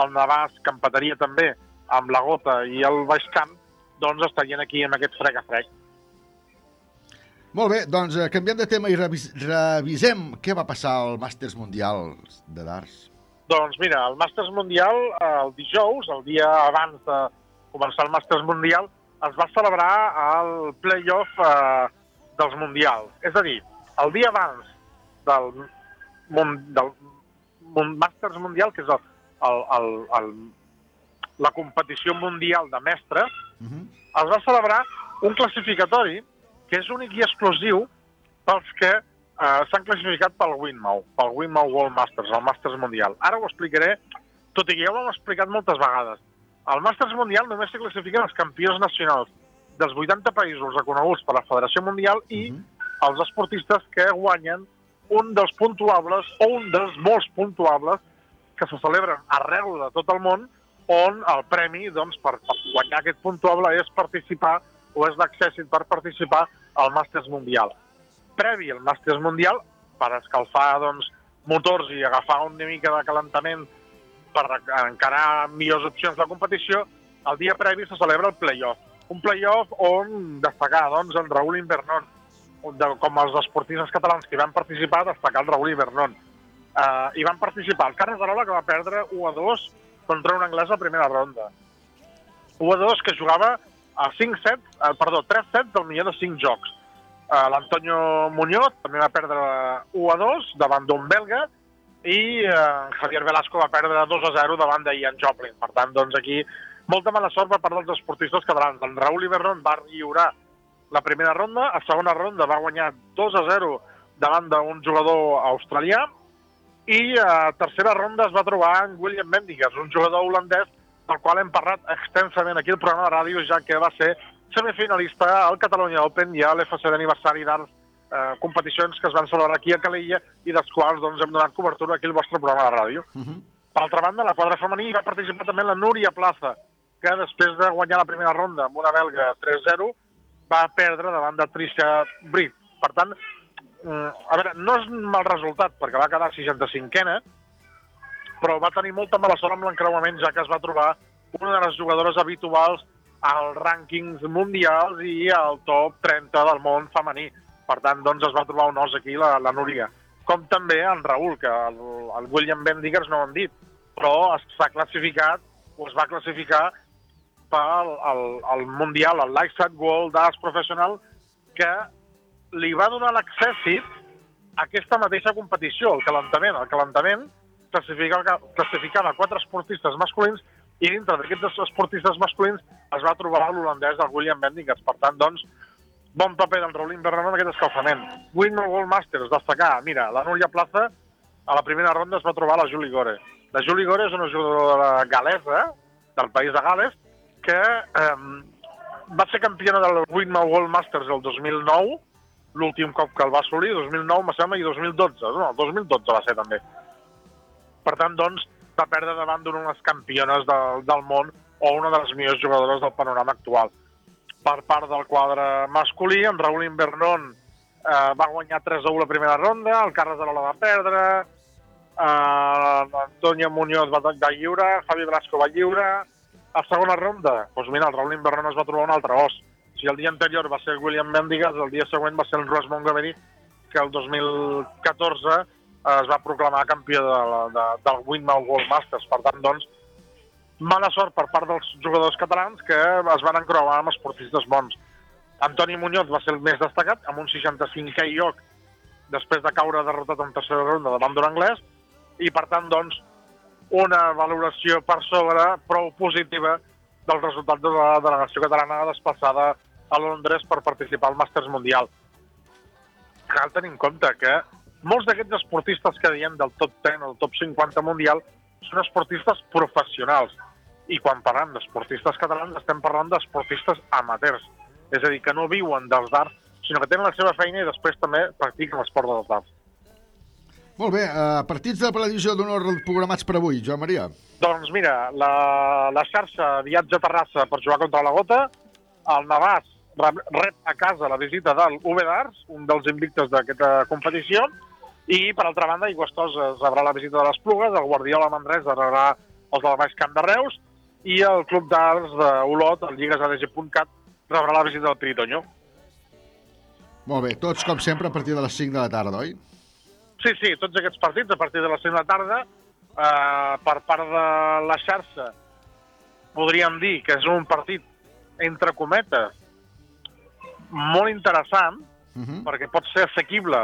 el Navàs, que empataria també amb la Gota i el Baix Camp, doncs estarien aquí amb aquest frec a frec. Molt bé, doncs eh, canviem de tema i revis revisem què va passar al Màsters Mundial de darts. Doncs mira, el Màsters Mundial, eh, el dijous, el dia abans de començar el Màsters Mundial, es va celebrar el play-off eh, dels Mundials. És a dir, el dia abans del, del mun, Màsters Mundial, que és el, el, el, el, la competició mundial de mestres, Uh -huh. es va celebrar un classificatori que és únic i exclusiu pels que eh, s'han classificat pel Winmau, pel Winmau World Masters, el Masters Mundial. Ara ho explicaré, tot i que ja ho hem explicat moltes vegades. Al Masters Mundial només s'hi classifiquen els campions nacionals dels 80 països reconeguts per la Federació Mundial i els esportistes que guanyen un dels puntuables o un dels molts puntuables que se celebren arreu de tot el món on el premi doncs, per, guanyar aquest puntuable és participar o és l'accèssit per participar al Màsters Mundial. Previ al Màsters Mundial, per escalfar doncs, motors i agafar una mica de calentament per encarar millors opcions de competició, el dia previ se celebra el play-off. Un play-off on destacar doncs, en Raúl Invernon, de, com els esportistes catalans que van participar, destacar el Raúl Invernon. Uh, hi van participar el Carles Arola, que va perdre 1 a 2 contra un anglès a primera ronda. 1 a 2 que jugava a 5 sets, eh, perdó, 3 sets del millor de 5 jocs. Uh, L'Antonio Muñoz també va perdre 1 a 2 davant d'un belga i uh, Javier Velasco va perdre 2 a 0 davant d'Ian Joplin. Per tant, doncs aquí molta mala sort per part dels esportistes catalans. En Raúl Iberron va lliurar la primera ronda, a segona ronda va guanyar 2 a 0 davant d'un jugador australià i a tercera ronda es va trobar en William Mendigas, un jugador holandès del qual hem parlat extensament aquí al programa de ràdio, ja que va ser semifinalista al Catalunya Open i a l'FC d'aniversari d'arts eh, competicions que es van celebrar aquí a Calella i dels quals doncs, hem donat cobertura aquí al vostre programa de ràdio. Uh -huh. Per altra banda, la quadra femení va participar també la Núria Plaza, que després de guanyar la primera ronda amb una belga 3-0, va perdre davant de Tricia Brit. Per tant, mm, a veure, no és un mal resultat, perquè va quedar 65ena, però va tenir molta mala sort amb l'encreuament, ja que es va trobar una de les jugadores habituals als rànquings mundials i al top 30 del món femení. Per tant, doncs es va trobar un os aquí, la, la Núria. Com també en Raül, que el, el William Bendigers no ho han dit, però s'ha classificat, o es va classificar pel el, el Mundial, el Lifeside World d'Arts Professional, que li va donar l'accèssit a aquesta mateixa competició, el calentament. El calentament classificava, classificava quatre esportistes masculins i dintre d'aquests esportistes masculins es va trobar l'holandès del William Bendingers. Per tant, doncs, bon paper d'en Raúl Berrano en aquest escalfament. Windmill World Masters, destacar, mira, la Núria Plaza a la primera ronda es va trobar la Julie Gore. La Julie Gore és una jugadora galesa, del país de Gales, que eh, va ser campiona del Windmill World Masters el 2009, l'últim cop que el va assolir, 2009, me sembla, i 2012. No, el 2012 va ser també. Per tant, doncs, va perdre davant d'unes campiones del, del món o una de les millors jugadores del panorama actual. Per part del quadre masculí, en Raúl Invernon eh, va guanyar 3 a 1 la primera ronda, el Carles de l'Ola va perdre, eh, Antonio Muñoz va, va lliure, Javi Blasco va lliure, a segona ronda, doncs mira, el Raúl Invernon es va trobar un altre os. Si el dia anterior va ser William Mendigas, el dia següent va ser el Ross Montgomery, que el 2014 es va proclamar campió de, de, del Windmill World Masters. Per tant, doncs, mala sort per part dels jugadors catalans que es van encreuar amb esportistes bons. Antoni Muñoz va ser el més destacat, amb un 65è lloc després de caure derrotat en tercera ronda davant d'un anglès, i per tant, doncs, una valoració per sobre prou positiva del resultat de la delegació catalana desplaçada a Londres per participar al Màsters Mundial. Cal tenir en compte que molts d'aquests esportistes que diem del top 10 o del top 50 mundial són esportistes professionals. I quan parlem d'esportistes catalans estem parlant d'esportistes amateurs. És a dir, que no viuen dels darts, sinó que tenen la seva feina i després també practiquen l'esport dels darts. Molt bé, uh, partits de la divisió d'honor programats per avui, Joan Maria. Doncs mira, la, la xarxa viatja a Terrassa per jugar contra la Gota, el Navàs rep, a casa la visita del UB d'Arts, un dels invictes d'aquesta competició, i per altra banda, Iguastós rebrà la visita de les Plugues, el Guardiola Manresa rebrà els del Baix Camp de Reus, i el Club d'Arts d'Olot, el lligasadg.cat, rebrà la visita del Piritoño. Molt bé, tots com sempre a partir de les 5 de la tarda, oi? Sí, sí, tots aquests partits a partir de les 5 de la tarda, eh, per part de la xarxa, podríem dir que és un partit, entre cometes, molt interessant, Uh -huh. perquè pot ser assequible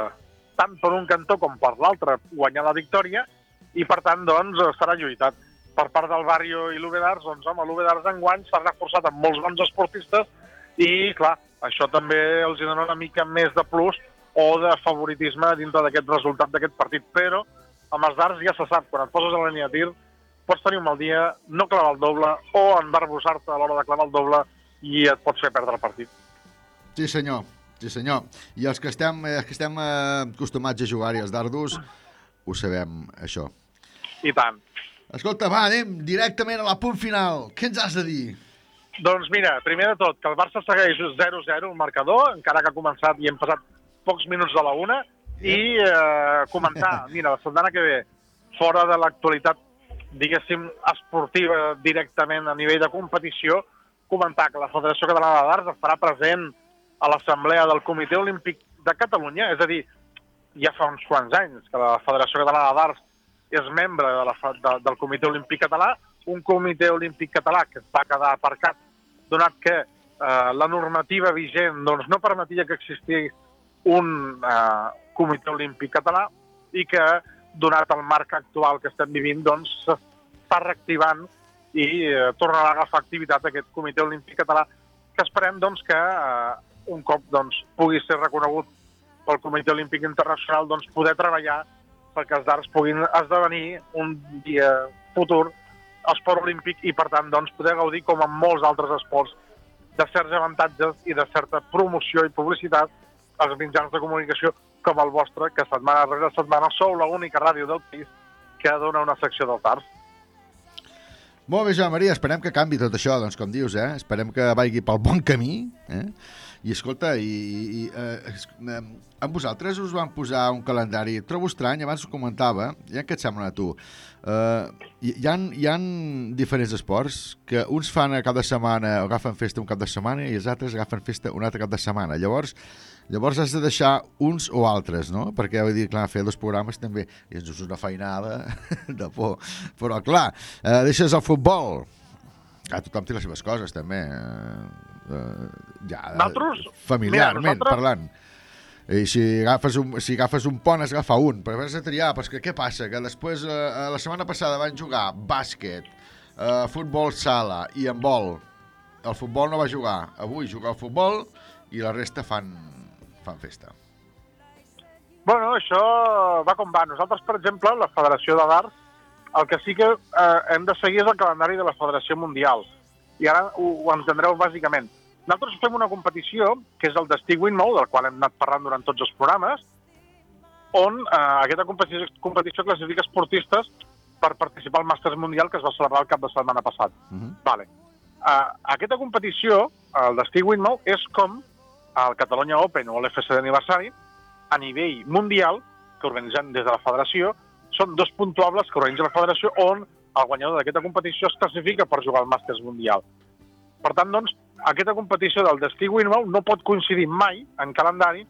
tant per un cantó com per l'altre guanyar la victòria, i per tant, doncs, estarà lluitat. Per part del Barrio i l'Uvedars, doncs, home, l'Uvedars enguany s'ha reforçat amb molts bons esportistes i, clar, això també els dona una mica més de plus o de favoritisme dintre d'aquest resultat d'aquest partit. Però amb els darts ja se sap, quan et poses a la línia de tir, pots tenir un mal dia, no clavar el doble o embarbussar-te a l'hora de clavar el doble i et pots fer perdre el partit. Sí, senyor. Sí, senyor. I els que estem, eh, els que estem eh, acostumats a jugar-hi als dardos, ho sabem, això. I tant. Escolta, va, anem directament a la punt final. Què ens has de dir? Doncs mira, primer de tot, que el Barça segueix 0-0 el marcador, encara que ha començat i hem passat pocs minuts de la una, i eh, comentar, mira, la setmana que ve, fora de l'actualitat, diguéssim, esportiva directament a nivell de competició, comentar que la Federació Catalana de d'Arts estarà present a l'Assemblea del Comitè Olímpic de Catalunya, és a dir, ja fa uns quants anys que la Federació Catalana de d'Arts és membre de la, de, del Comitè Olímpic Català, un comitè olímpic català que es va quedar aparcat donat que eh, la normativa vigent doncs, no permetia que existís un eh, comitè olímpic català i que, donat el marc actual que estem vivint, doncs s'està reactivant i eh, tornarà a agafar activitat aquest comitè olímpic català que esperem doncs, que eh, un cop doncs, pugui ser reconegut pel Comitè Olímpic Internacional doncs, poder treballar perquè els darts puguin esdevenir un dia futur esport olímpic i, per tant, doncs, poder gaudir, com en molts altres esports, de certs avantatges i de certa promoció i publicitat als mitjans de comunicació com el vostre, que setmana rere setmana sou l'única ràdio del país que dona una secció dels arts. Molt bé, Joan Maria, esperem que canvi tot això, doncs, com dius, eh? Esperem que vagi pel bon camí, eh? I escolta, i, i eh, eh, amb vosaltres us van posar un calendari, trobo estrany, abans ho comentava, ja què et sembla a tu? Eh, hi, hi, ha, hi ha diferents esports que uns fan a cap de setmana, agafen festa un cap de setmana i els altres agafen festa un altre cap de setmana. Llavors, llavors has de deixar uns o altres, no? Perquè, vull dir, clar, fer dos programes també és una feinada de por. Però, clar, eh, deixes el futbol, Ah, tothom té les seves coses, també. Eh, eh, ja, eh, Nosaltres- familiarment, mira, nosaltres- parlant. I si agafes, un, si agafes un pont, has d'agafar un. Però has de triar, però que què passa? Que després, eh, la setmana passada van jugar bàsquet, uh, futbol sala i en vol. El futbol no va jugar. Avui juga el futbol i la resta fan, fan festa. Bueno, això va com va. Nosaltres, per exemple, la Federació de Darts, el que sí que eh, hem de seguir és el calendari de la Federació Mundial. I ara ho, ho entendreu bàsicament. Nosaltres fem una competició, que és el Destí Winmou, del qual hem anat parlant durant tots els programes, on eh, aquesta competició, competició classifica esportistes per participar al Màsters Mundial que es va celebrar el cap de setmana passat. Uh -huh. Vale. Uh, aquesta competició, el Destí Winmou, és com el Catalunya Open o l'FC d'aniversari, a nivell mundial, que organitzem des de la federació, són dos puntuables que organitza la federació on el guanyador d'aquesta competició es classifica per jugar al Màsters Mundial. Per tant, doncs, aquesta competició del Destí Winmou no pot coincidir mai, en calendari,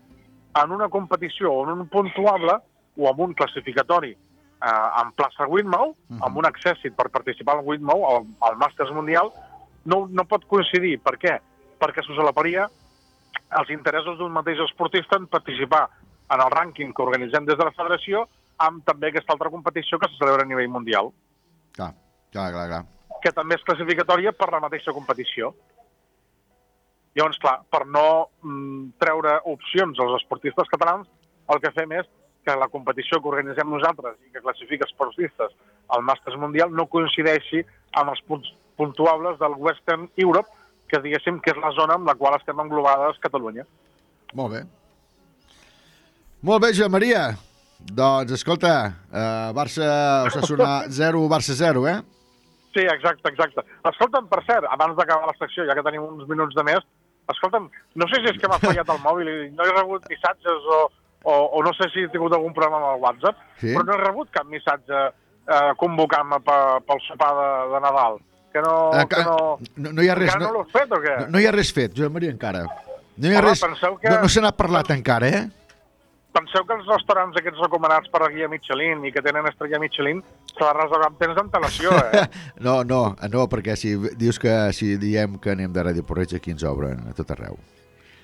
en una competició o en un puntuable o en un classificatori eh, en plaça Winmou, uh -huh. amb un accèssit per participar al Winmou, al, al Màsters Mundial, no, no pot coincidir. Per què? Perquè se solaparia els interessos d'un mateix esportista en participar en el rànquing que organitzem des de la federació amb també aquesta altra competició que se celebra a nivell mundial, Clar, clar, clar. clar. que també és classificatòria per la mateixa competició. Llavors, clar, per no mm, treure opcions als esportistes catalans, el que fem és que la competició que organitzem nosaltres i que classifica esportistes al Màsters Mundial no coincideixi amb els punts puntuables del Western Europe, que diguéssim que és la zona amb la qual estem englobades Catalunya. Molt bé. Molt bé, Joan Maria. Doncs, escolta, uh, Barça, Osasuna 0, Barça 0, eh? Sí, exacte, exacte. Escolta'm, per cert, abans d'acabar la secció, ja que tenim uns minuts de més, escolta'm, no sé si és que m'ha fallat el mòbil i no he rebut missatges o, o, o no sé si he tingut algun problema amb el WhatsApp, Sí. però no he rebut cap missatge eh, convocant-me pe, pel sopar de, de Nadal. Que no... Eh, que no... no, no hi ha res... Encara no l'has fet o què? No, no hi ha res fet, Joan Maria, encara. No hi ha Home, res... que- No, no se n'ha parlat encara, eh? Penseu que els restaurants aquests recomanats per la guia Michelin i que tenen estrella Michelin se la reserven amb temps d'antelació, eh? No, no, no, perquè si dius que si diem que anem de Ràdio Porreig, aquí ens obren a tot arreu.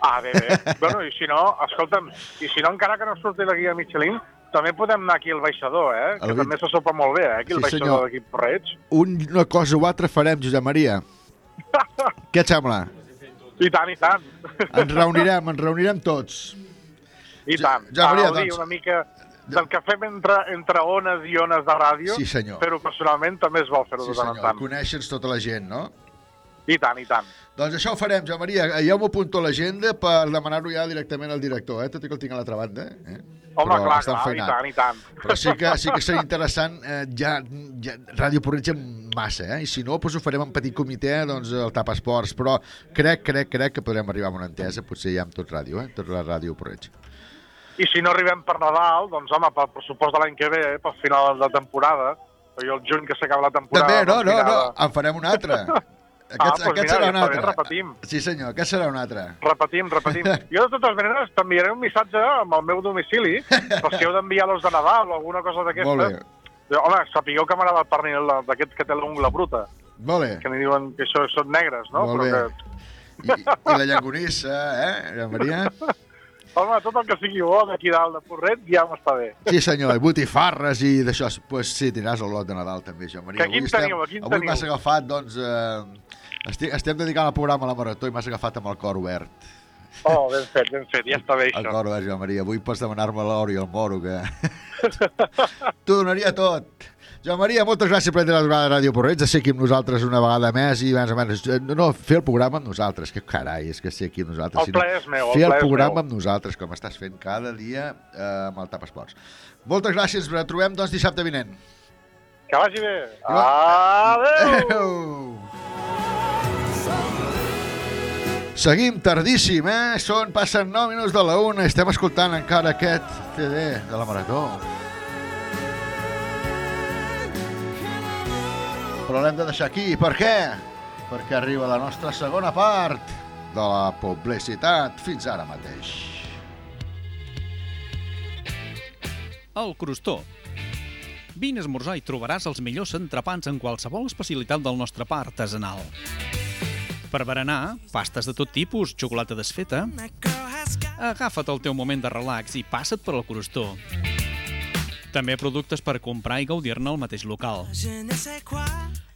Ah, bé, bé. bueno, i si no, escolta'm, i si no encara que no surti la guia Michelin, també podem anar aquí al baixador, eh? Que El també se sopa molt bé, eh? Aquí al Sí, baixador d'aquí Porreig. Una cosa o altra farem, Josep Maria. Què et sembla? I tant, i tant. Ens reunirem, ens reunirem tots. I tant. Ja, Maria, doncs- una mica del que fem entre, entre ones i ones de ràdio, Sí, senyor. però personalment també és bo fer-ho Sí, de tant en tant. coneixes tota la gent, no? I tant, i tant. Doncs això ho farem, Joan Maria. Jo m'ho apunto a l'agenda per demanar-ho ja directament al director, eh? tot i que el tinc a l'altra banda. Eh? Home, clar, està clar, i enfeinat. tant, i tant. Però sí que, sí que seria interessant, eh, ja, ja Ràdio Porreig massa, eh? i si no, doncs ho farem en petit comitè, doncs el Tap Esports, però crec, crec, crec que podrem arribar a una entesa, potser ja amb tot ràdio, eh? tot la Ràdio Porreig. I si no arribem per Nadal, doncs home, pel pressupost de l'any que ve, pel final de temporada, jo el juny que s'acaba la temporada... També, no, no, no, matinada- en farem un altre. Aquest, Ah, doncs aquest mira, serà un està bé, altre. repetim. Sí, senyor, aquest serà un altre. Repetim, repetim. Jo, de totes maneres, t'enviaré un missatge amb el meu domicili, per si heu d'enviar l'os de Nadal o alguna cosa d'aquestes. Home, sapigueu que m'agrada el pernil d'aquest que té l'ungla bruta, Molt bé. que n'hi diuen que això són negres, no? Molt bé. Però I, I la llangonissa, eh, Maria? home, tot el que sigui bo d'aquí dalt de Porret ja m'està bé. Sí, senyor, i botifarres i d'això. Doncs pues sí, tindràs el lot de Nadal també, Joan Maria. Que quin Avui estem- teniu, Avui m'has agafat, doncs... Eh, estic, estem dedicant el programa a la Marató i m'has agafat amb el cor obert. Oh, ben fet, ben fet, ja està bé El això. cor obert, Joan Maria. Avui pots demanar-me l'or i el moro, que... T'ho donaria tot. Joan Maria, moltes gràcies per tenir la durada de Ràdio Porreig, de ser aquí amb nosaltres una vegada més i o menys, eh, no, fer el programa amb nosaltres, que carai, és que ser aquí amb nosaltres. El sinó plaer és meu, el Fer el és programa meu. amb nosaltres, com estàs fent cada dia eh, amb el Tap Esports. Moltes gràcies, ens trobem doncs dissabte vinent. Que vagi bé. Adéu! Seguim tardíssim, eh? Són, passen 9 minuts de la 1, estem escoltant encara aquest CD de la Marató. Però l'hem de deixar aquí, per què? Perquè arriba la nostra segona part de la publicitat fins ara mateix. El Crostó. Vine a esmorzar i trobaràs els millors entrepans en qualsevol especialitat del nostre pa artesanal. Per berenar, pastes de tot tipus, xocolata desfeta... Agafa't el teu moment de relax i passa't per al Crostó. També productes per comprar i gaudir-ne al mateix local.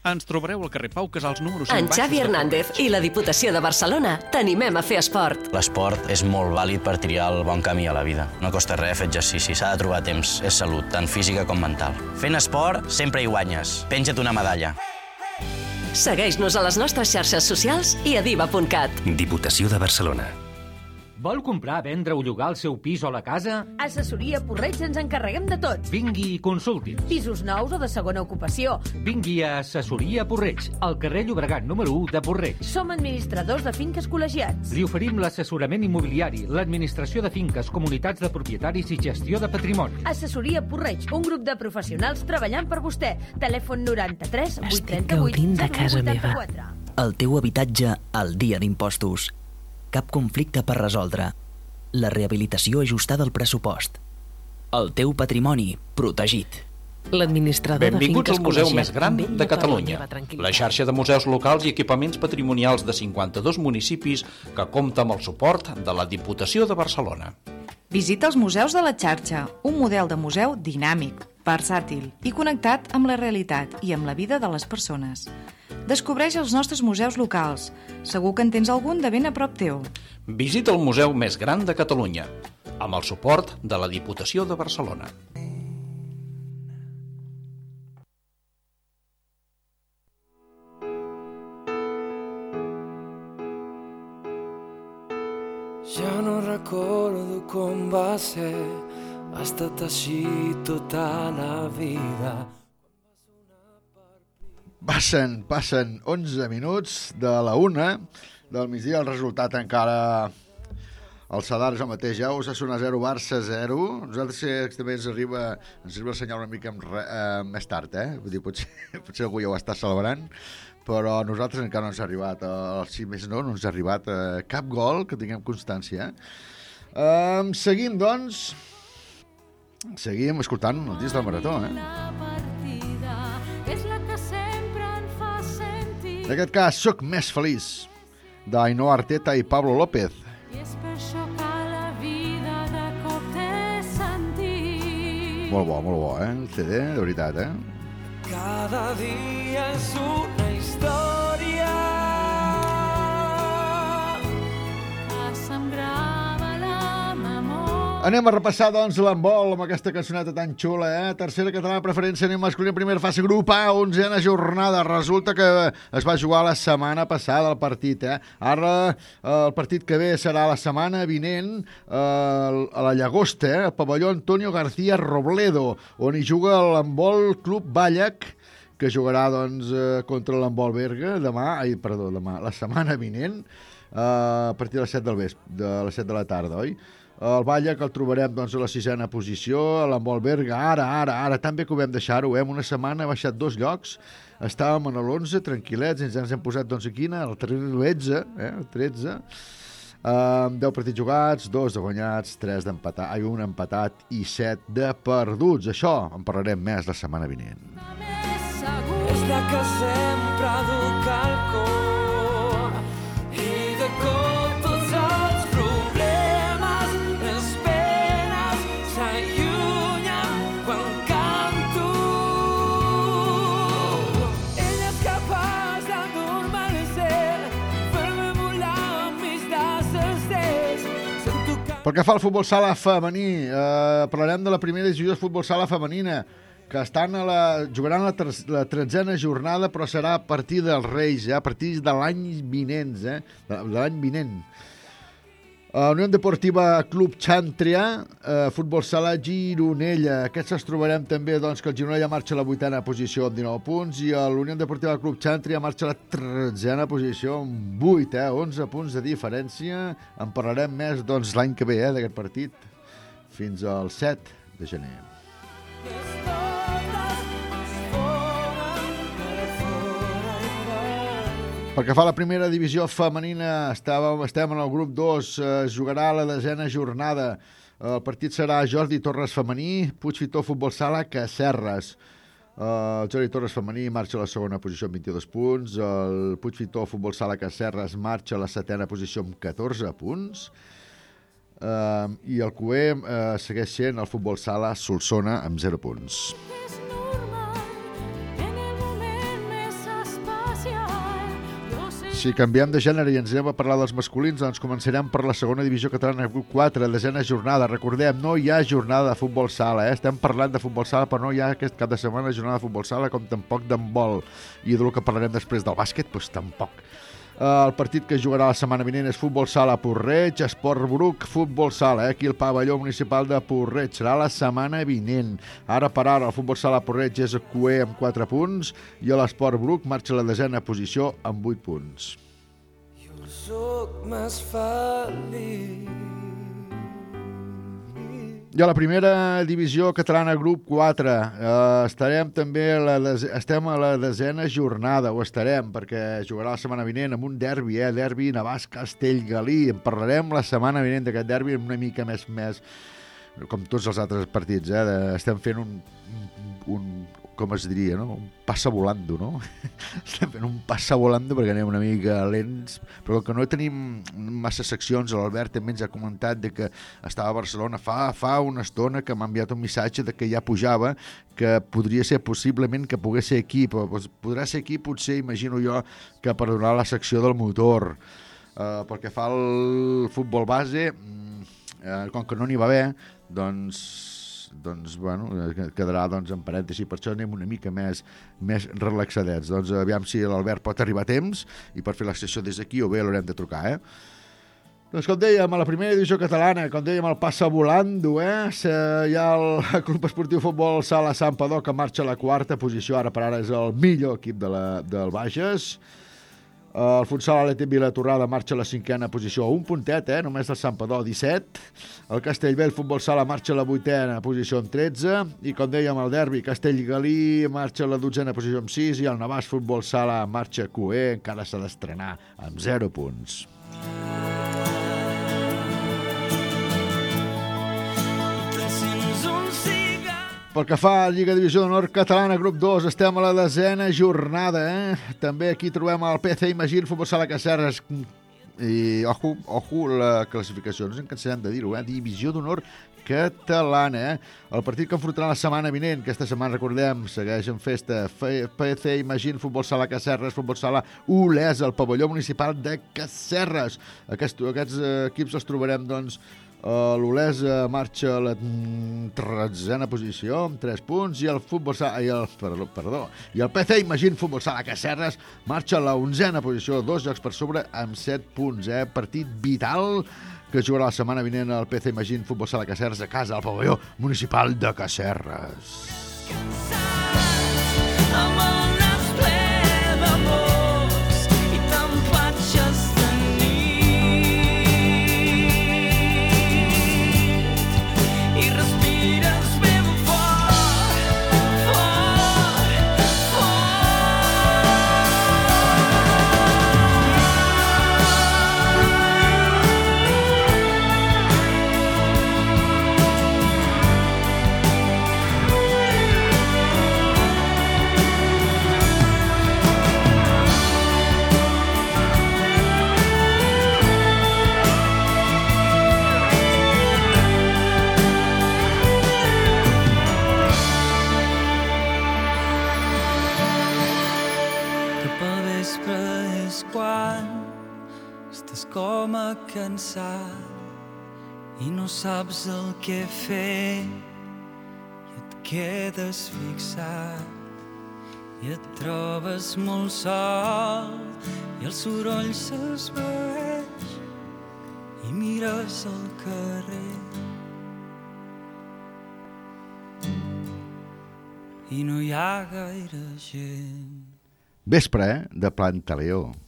Ens trobareu al carrer Pau Casals número 5 En Xavi Hernández i la Diputació de Barcelona t'animem a fer esport. L'esport és molt vàlid per triar el bon camí a la vida. No costa res fer exercici, s'ha de trobar temps. És salut, tant física com mental. Fent esport sempre hi guanyes. Penja't una medalla. Segueix-nos a les nostres xarxes socials i a diva.cat. Diputació de Barcelona. Vol comprar, vendre o llogar el seu pis o la casa? Assessoria Porreig ens encarreguem de tot. Vingui i consulti. Pisos nous o de segona ocupació. Vingui a Assessoria Porreig, al carrer Llobregat número 1 de Porreig. Som administradors de finques col·legiats. Li oferim l'assessorament immobiliari, l'administració de finques, comunitats de propietaris i gestió de patrimoni. Assessoria Porreig, un grup de professionals treballant per vostè. Telèfon 93 Estic 838 gaudint de casa meva. 084. El teu habitatge al dia d'impostos. Cap conflicte per resoldre. La rehabilitació ajustada al pressupost. El teu patrimoni protegit. L'administrador de Benvinguts finques al museu més gran de Catalunya, la xarxa de museus locals i equipaments patrimonials de 52 municipis que compta amb el suport de la Diputació de Barcelona. Visita els museus de la xarxa, un model de museu dinàmic, versàtil i connectat amb la realitat i amb la vida de les persones. Descobreix els nostres museus locals. Segur que en tens algun de ben a prop teu. Visita el museu més gran de Catalunya, amb el suport de la Diputació de Barcelona. Ja no recordo com va ser, ha estat així tota la vida. Passen, passen 11 minuts de la una del migdia. El resultat encara... El Sadar és el mateix, ja us sona 0, Barça 0. Nosaltres també ens arriba, ens arriba el senyal una mica amb eh, més tard, eh? Vull dir, potser, potser algú ja ho està celebrant, però a nosaltres encara no ens ha arribat, eh, si més no, no ens ha arribat eh, cap gol, que tinguem constància. Eh, seguim, doncs, seguim escoltant el disc del Marató, eh? partida és la que sempre em fa sentir En aquest cas, Soc més feliç, d'Ainoa Arteta i Pablo López. i és per això que la vida de cop té sentit. Molt bo, molt bo, eh? El CD, de veritat, eh? Cada dia és una història. Anem a repassar, doncs, l'embol amb aquesta cançoneta tan xula, eh? Tercera catalana preferència, anem masculina, primera fase, grup A, onzena jornada. Resulta que es va jugar la setmana passada el partit, eh? Ara eh, el partit que ve serà la setmana vinent eh, a la Llagosta, eh? Al pavelló Antonio García Robledo, on hi juga l'embol Club Ballac, que jugarà, doncs, eh, contra l'embol Berga demà, ai, perdó, demà, la setmana vinent, eh, a partir de les 7 del vespre, de les 7 de la tarda, oi? El Balla, que el trobarem doncs, a la sisena posició, l'Embol Berga, ara, ara, ara, tan bé que ho vam deixar-ho, eh? una setmana ha baixat dos llocs, estàvem en l'11, tranquil·lets, ens ens hem posat, doncs, aquí, el 13, eh? el 13, amb 10 partits jugats, 2 de guanyats, 3 d'empatat, ai, un empatat i 7 de perduts. Això en parlarem més la setmana vinent. És la que Pel que fa al futbol sala femení, eh, parlarem de la primera divisió de futbol sala femenina, que estan a la, jugaran la, ter la tretzena jornada, però serà a partir dels Reis, eh, a partir de l'any vinent, eh, de, de l'any vinent. Uh, Unió Deportiva Club Xàntria, uh, Futbol Sala Gironella. Aquests els trobarem també doncs, que el Gironella marxa a la vuitena posició amb 19 punts i el Unió Deportiva Club Xàntria marxa a la tretzena posició amb 8, eh, 11 punts de diferència. En parlarem més doncs, l'any que ve eh, d'aquest partit, fins al 7 de gener. Pel que fa a la primera divisió femenina, estàvem, estem en el grup 2, eh, es jugarà la desena jornada. El partit serà Jordi Torres femení, Puigfitó Futbol Sala, Cacerres. Eh, El Jordi Torres femení marxa a la segona posició amb 22 punts, el Puigfitó Futbol Sala Cacerres marxa a la setena posició amb 14 punts, eh, i el QE eh, segueix sent el Futbol Sala Solsona amb 0 punts. Si canviem de gènere i ens anem a parlar dels masculins, doncs començarem per la segona divisió catalana, grup 4, desena jornada. Recordem, no hi ha jornada de futbol sala, eh? estem parlant de futbol sala, però no hi ha aquest cap de setmana jornada de futbol sala, com tampoc d'handbol. I del que parlarem després del bàsquet, doncs tampoc. El partit que jugarà la setmana vinent és Futbol Sala Porreig, Esport Bruc, Futbol Sala, eh? aquí el pavelló municipal de Porreig. Serà la setmana vinent. Ara per ara el Futbol Sala Porreig és QE amb 4 punts i l'Esport Bruc marxa a la desena posició amb 8 punts. Sóc més feliç. I a la primera divisió catalana, grup 4, eh, estarem també a la des... estem a la desena jornada, o estarem, perquè jugarà la setmana vinent amb un derbi, eh? derbi Navàs-Castellgalí. En parlarem la setmana vinent d'aquest derbi una mica més, més com tots els altres partits, eh? De, estem fent un, un, com es diria, no? un passa volando, no? Estem fent un passa volando perquè anem una mica lents, però que no tenim massa seccions, l'Albert també ens ha comentat de que estava a Barcelona fa, fa una estona que m'ha enviat un missatge de que ja pujava, que podria ser possiblement que pogués ser aquí, però podrà ser aquí potser, imagino jo, que per donar la secció del motor. Uh, pel que fa al futbol base, uh, com que no n'hi va haver, doncs doncs, bueno, quedarà doncs, en parèntesi, per això anem una mica més, més relaxadets. Doncs aviam si l'Albert pot arribar a temps i per fer la sessió des d'aquí o bé l'haurem de trucar, eh? Doncs com dèiem, a la primera divisió catalana, com dèiem, el passa volando, eh? Hi ha el Club Esportiu Futbol Sala Sant Padó que marxa a la quarta posició, ara per ara és el millor equip de la, del Bages. El futsal Alete Vilatorrada marxa a la cinquena posició, un puntet, eh? només el Sampador, 17. El Castellbell Futbol Sala marxa a la vuitena posició amb 13. I com dèiem, el derbi Castellgalí marxa a la dotzena posició amb 6 i el Navàs Futbol Sala marxa QE, encara s'ha d'estrenar amb 0 punts. Pel que fa a Lliga Divisió d'Honor Catalana, grup 2, estem a la desena jornada. Eh? També aquí trobem el PC Imagín, Futbol Sala Cacerres. I, ojo, ojo, la classificació, no ens cansarem de dir-ho, eh? Divisió d'Honor catalana. Eh? El partit que enfrontarà la setmana vinent, aquesta setmana, recordem, segueix en festa. PC Imagín, Futbol Sala Cacerres, Futbol Sala Olesa, el pavelló municipal de Cacerres. Aquests, aquests equips els trobarem, doncs, L'Olesa marxa a la tretzena posició amb 3 punts i el futbol sala, i el, perdó, perdó, i el PC Imagín Futbol Sala Cacerres marxa a la onzena posició, dos jocs per sobre amb 7 punts, eh? Partit vital que jugarà la setmana vinent el PC Imagín Futbol Sala Cacerres a casa al pavelló municipal de Cacerres. Amb saps el que fer i et quedes fixat i et trobes molt sol i el soroll s'esvaeix i mires al carrer i no hi ha gaire gent Vespre, eh? De Plantaleó.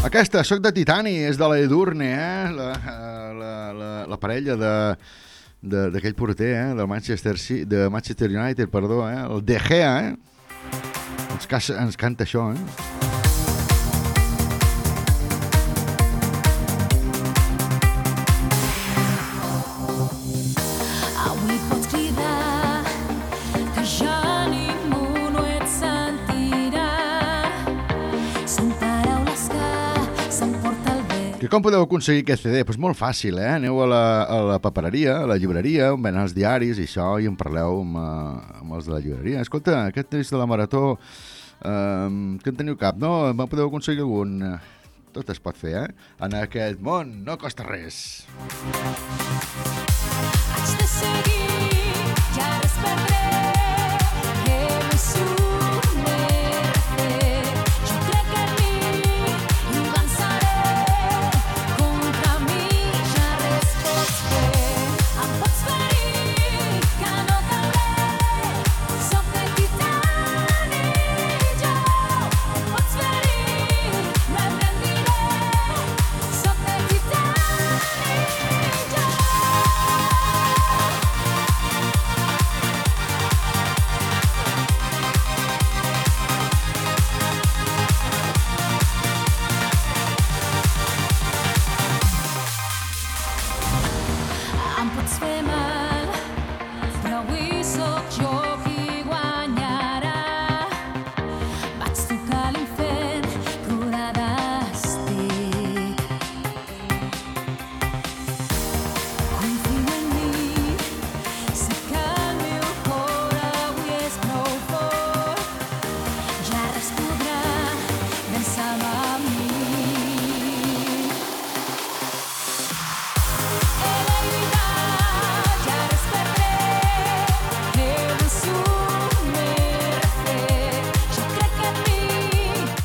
Aquesta, soc de Titani, és de l'Edurne, eh? La, la, la, la parella d'aquell porter, eh? del Manchester, de Manchester United, perdó, eh? el De Gea, eh? Ens, ens canta això, eh? Com podeu aconseguir aquest CD? Pues molt fàcil, eh? Aneu a la, a la papereria, a la llibreria, on venen els diaris i això, i en parleu amb, eh, amb els de la llibreria. Escolta, aquest és de la Marató, eh, que en teniu cap, no? Me podeu aconseguir algun? Tot es pot fer, eh? En aquest món no costa res. Haig de seguir,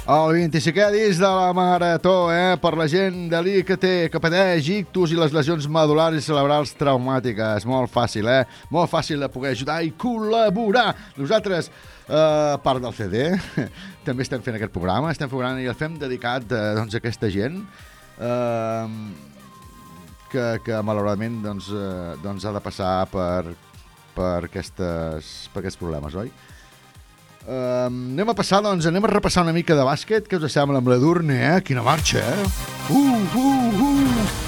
El 25è disc de la Marató, eh? Per la gent de l'I que pateix ictus i les lesions medulars i cerebrals traumàtiques. Molt fàcil, eh? Molt fàcil de poder ajudar i col·laborar. Nosaltres, eh, part del CD, també estem fent aquest programa, estem programa i el fem dedicat eh, doncs, a aquesta gent eh, que, que malauradament doncs, eh, doncs ha de passar per, per, aquestes, per aquests problemes, oi? Uh, anem a passar, doncs, anem a repassar una mica de bàsquet. Què us sembla amb l'Edurne, eh? Quina marxa, eh? Uh, uh, uh!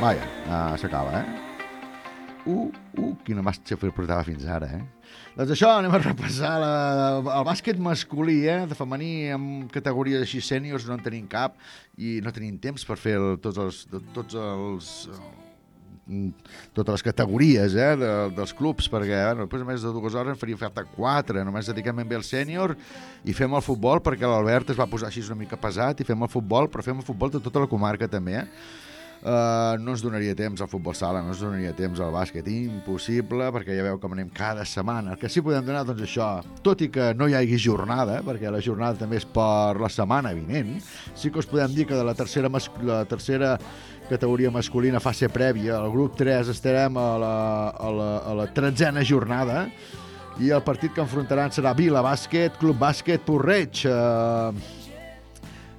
Vaja, uh, s'acaba, eh? Uh, uh, quina marxa portava fins ara, eh? Doncs això, anem a repassar la, el bàsquet masculí, eh? De femení, amb categories així sèniors no en tenim cap i no tenim temps per fer el, tots els... Tots els totes les categories eh, de, dels clubs, perquè bueno, després més de dues hores en faria falta quatre, només dediquem ben bé al sènior i fem el futbol, perquè l'Albert es va posar així una mica pesat, i fem el futbol, però fem el futbol de tota la comarca també, eh? Uh, no ens donaria temps al futbol sala, no ens donaria temps al bàsquet, impossible, perquè ja veu com anem cada setmana. El que sí podem donar, doncs això, tot i que no hi hagi jornada, perquè la jornada també és per la setmana vinent, sí que us podem dir que de la tercera, la tercera categoria masculina fase prèvia, al grup 3 estarem a la, a la, a la tretzena jornada, i el partit que enfrontaran serà Vila Bàsquet, Club Bàsquet Porreig. Uh,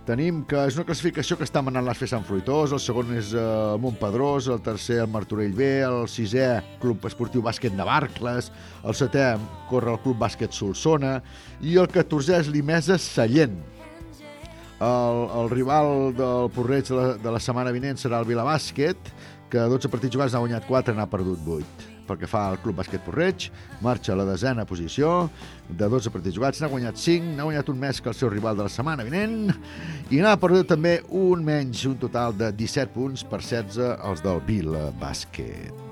Tenim que és una classificació que està manant l'Esfer Sant Fruitós, el segon és eh, el Montpedrós, el tercer el Martorell B, el sisè Club Esportiu Bàsquet de Barcles, el setè corre el Club Bàsquet Solsona i el catorzè és l'Imesa Sallent. El, el rival del Porreig de la, de la setmana vinent serà el Vilabàsquet, que a 12 partits jugats n'ha guanyat 4 n'ha perdut 8 pel que fa al Club Bàsquet Porreig, marxa a la desena posició, de 12 partits jugats, n'ha guanyat 5, n'ha guanyat un més que el seu rival de la setmana vinent, i n'ha perdut també un menys, un total de 17 punts per 16 els del Vila Bàsquet.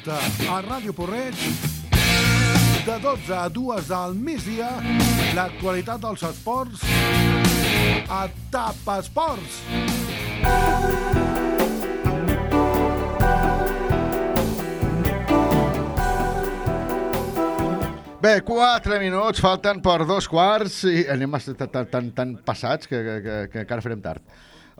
Dissabte a Ràdio Porreig de 12 a 2 al migdia l'actualitat dels esports a TAP Esports. Bé, 4 minuts, falten per dos quarts i anem tan, tan, tan passats que, que, que, que encara farem tard.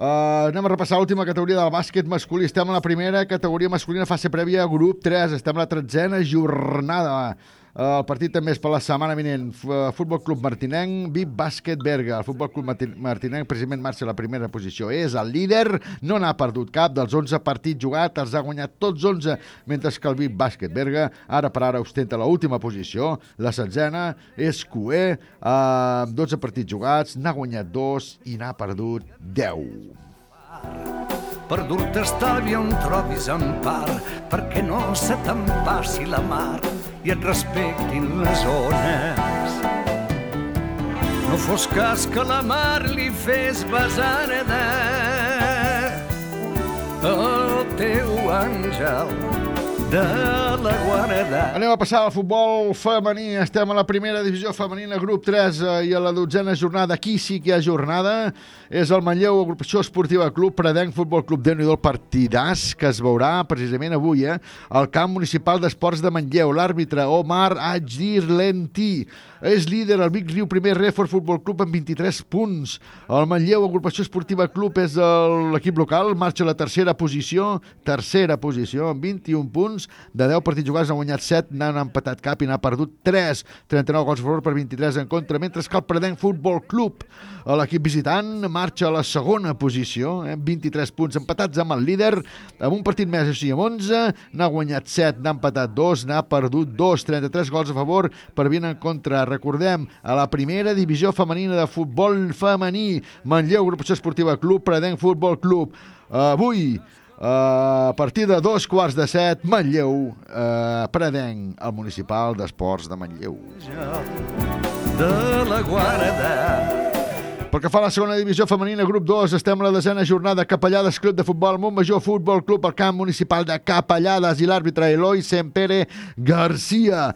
Uh, anem a repassar l'última categoria del bàsquet masculí. Estem a la primera categoria masculina fase prèvia, grup 3. Estem a la tretzena jornada. El partit també és per la setmana vinent. Uh, Futbol Club Martinenc, VIP Bàsquet Berga. El Futbol Club Martin Martinenc precisament marxa la primera posició. És el líder, no n'ha perdut cap dels 11 partits jugats, els ha guanyat tots 11, mentre que el VIP Bàsquet Berga ara per ara ostenta la última posició. La setzena és uh, amb 12 partits jugats, n'ha guanyat dos i n'ha perdut 10. Per dur-te estalvi on trobis empar, perquè no se te'n passi la mar i et respectin les ones. No fos cas que la mar li fes besarda el teu àngel de la guarda. Anem a passar al futbol femení. Estem a la primera divisió femenina, grup 3, eh, i a la dotzena jornada. Aquí sí que hi ha jornada. És el Manlleu Agrupació Esportiva Club Predenc Futbol Club de del partidàs que es veurà precisament avui eh, al camp municipal d'esports de Manlleu. L'àrbitre Omar Ajdir Lenti és líder el Vic Riu Primer Refor Futbol Club amb 23 punts. El Manlleu Agrupació Esportiva Club és l'equip local, marxa a la tercera posició, tercera posició amb 21 punts. De 10 partits jugats n'ha guanyat 7, n'han empatat cap i n'ha perdut 3. 39 gols a favor per 23 en contra, mentre que el Predenc Futbol Club, l'equip visitant, marxa a la segona posició, eh, amb 23 punts empatats amb el líder, amb un partit més així amb 11, n'ha guanyat 7, n'ha empatat 2, n'ha perdut 2, 33 gols a favor per 20 en contra. Recordem, a la primera divisió femenina de futbol femení, Manlleu, Agrupació Esportiva Club, Predenc Futbol Club. Avui, eh, a partir de dos quarts de set, Manlleu, eh, Predenc, el municipal d'esports de Manlleu. de la guarda. Pel que fa a la segona divisió femenina, grup 2, estem a la desena jornada Capellades Club de Futbol, Montmajor Futbol Club al camp municipal de Capellades i l'àrbitre Eloi Sempere Garcia.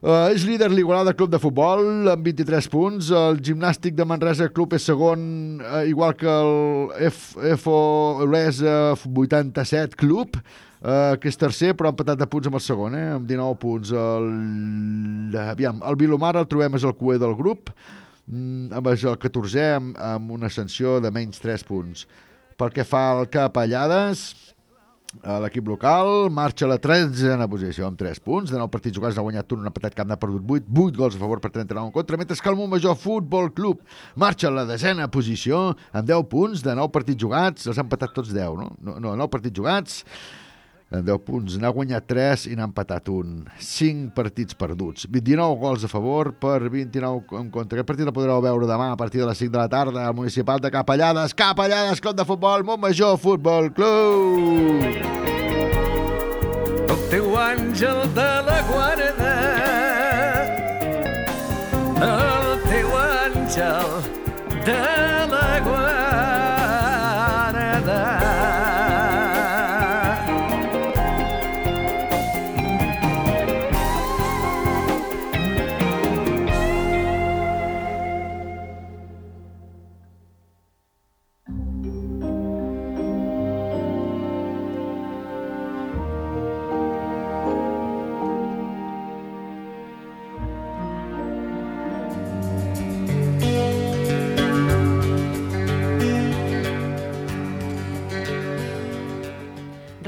Uh, és líder l'Igualada Club de Futbol amb 23 punts. El Gimnàstic de Manresa Club és segon, uh, igual que el FO Olesa 87 Club, uh, que és tercer, però empatat de punts amb el segon, eh, amb 19 punts. El, aviam, el Vilomar el trobem és el cué del grup, mm, amb el 14è amb, una sanció de menys 3 punts. Pel que fa al Capellades, l'equip local marxa a la 13a posició amb 3 punts. De 9 partits jugats ha guanyat un, un empatat cap, n'ha perdut 8, 8 gols a favor per 39 en contra, mentre que el Montmajor Futbol Club marxa a la desena posició amb 10 punts. De 9 partits jugats, els ha empatat tots 10, no? No, no 9 partits jugats, amb 10 punts. N'ha guanyat 3 i n'ha empatat un. 5 partits perduts. 29 gols a favor per 29 en contra. Aquest partit el podreu veure demà a partir de les 5 de la tarda al municipal de Capellades. Capellades, Club de Futbol, Montmajor Futbol Club. El teu àngel de la guarda. El teu àngel de la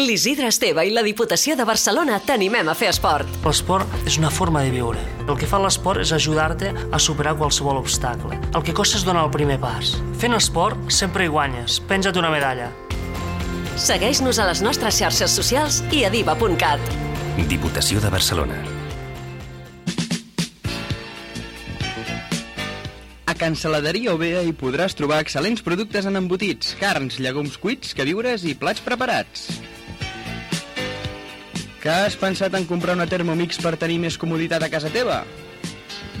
L'Isidre Esteve i la Diputació de Barcelona t'animem a fer esport. L'esport és una forma de viure. El que fa l'esport és ajudar-te a superar qualsevol obstacle. El que costa és donar el primer pas. Fent esport sempre hi guanyes. Penja't una medalla. Segueix-nos a les nostres xarxes socials i a diva.cat. Diputació de Barcelona. A Canceladeria Ovea hi podràs trobar excel·lents productes en embotits, carns, llegums cuits, queviures i plats preparats. Que has pensat en comprar una Thermomix per tenir més comoditat a casa teva?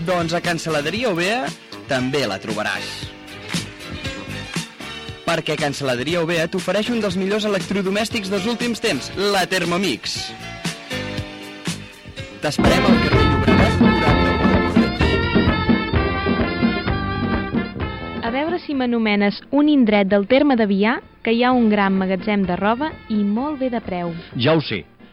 Doncs a Canceladeria Ovea també la trobaràs. Perquè Canceladeria Ovea t'ofereix un dels millors electrodomèstics dels últims temps, la Thermomix. T'esperem al carrer A veure si m'anomenes un indret del terme de Vià que hi ha un gran magatzem de roba i molt bé de preu. Ja ho sé.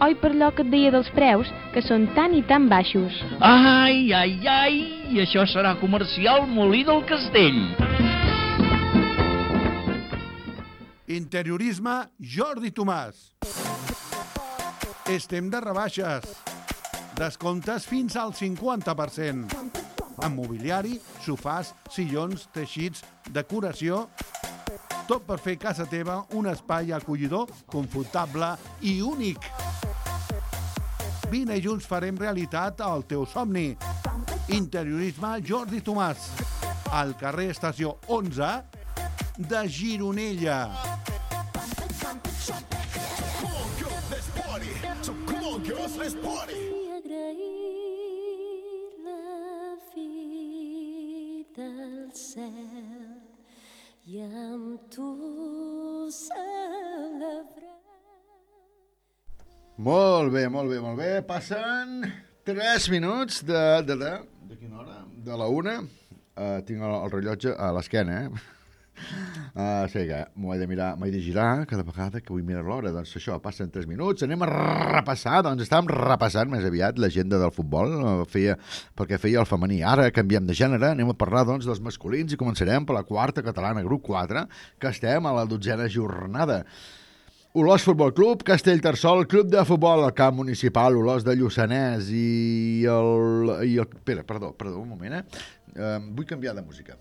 Oi per allò que et deia dels preus, que són tan i tan baixos. Ai, ai, ai, i això serà comercial Molí del Castell. Interiorisme Jordi Tomàs. Estem de rebaixes. Descomptes fins al 50%. En mobiliari, sofàs, sillons, teixits, decoració... Tot per fer casa teva un espai acollidor, confortable i únic. Vine i junts farem realitat el teu somni. Interiorisme Jordi Tomàs. Al carrer Estació 11 de Gironella. del cel i amb tu celebrar. Molt bé, molt bé, molt bé. Passen 3 minuts de... De, de, de quina hora? De la una. Uh, tinc el, el rellotge a l'esquena, eh? Uh, sí que m'ho he de mirar, m'he de girar cada vegada que vull mirar l'hora. Doncs això, passen 3 minuts, anem a repassar, doncs estàvem repassant més aviat l'agenda del futbol, eh, feia, perquè feia el femení. Ara canviem de gènere, anem a parlar doncs dels masculins i començarem per la quarta catalana, grup 4, que estem a la dotzena jornada. Olòs Futbol Club, Castellterçol, Club de Futbol, el camp municipal, Olòs de Lluçanès i el... I el perdó, perdó, un moment, eh? Uh, vull canviar de música.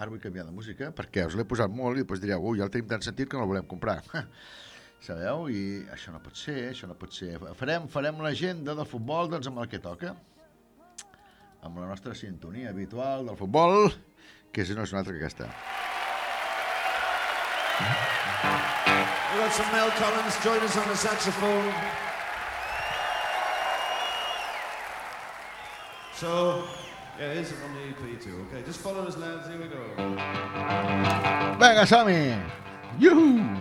Ara vull canviar de música perquè us l'he posat molt i després direu, ui, ja el tenim tan sentit que no el volem comprar. Sabeu? I això no pot ser, això no pot ser. Farem, farem l'agenda del futbol doncs, amb el que toca. Amb la nostra sintonia habitual del futbol, que és no és una altra que aquesta. We've got some Mel Collins join us on the saxophone. So, yeah, it from the EP too. Okay, just follow us, lads. Here we go. Vinga, som-hi! Yuhu!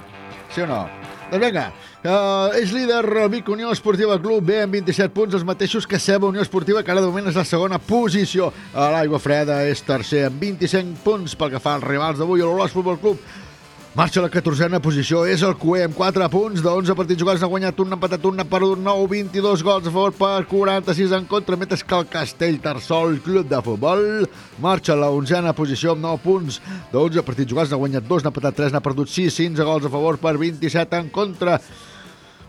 Sí o no? Doncs vinga, uh, és líder Vic Unió Esportiva Club B amb 27 punts, els mateixos que Ceba Unió Esportiva, que ara de moment és la segona posició. L'Aigua Freda és tercer amb 25 punts pel que fa als rivals d'avui. L'Olòs Futbol Club marxa a la 14a posició, és el QE amb 4 punts, de 11 partits jugats, n'ha guanyat un, empatat un, n'ha perdut 9, 22 gols a favor per 46 en contra, mentre que el Castell Tarsol Club de Futbol marxa a la 11a posició amb 9 punts, de 11 partits jugats, n'ha guanyat 2, n'ha empatat 3, n'ha perdut 6, 15 gols a favor per 27 en contra.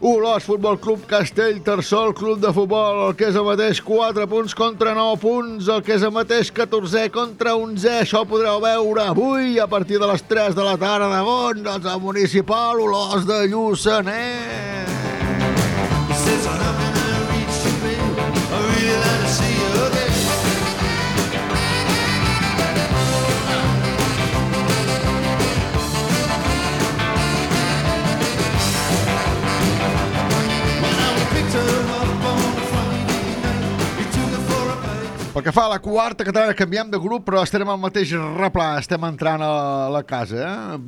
Olòs Futbol Club Castell Tarsol Club de Futbol, el que és el mateix 4 punts contra 9 punts, el que és el mateix 14 contra 11, això ho podreu veure avui a partir de les 3 de la tarda Gons, doncs al municipal Olòs de Lluçanès. Pel que fa a la quarta catalana, canviem de grup, però estarem al mateix replà. Estem entrant a la casa, eh?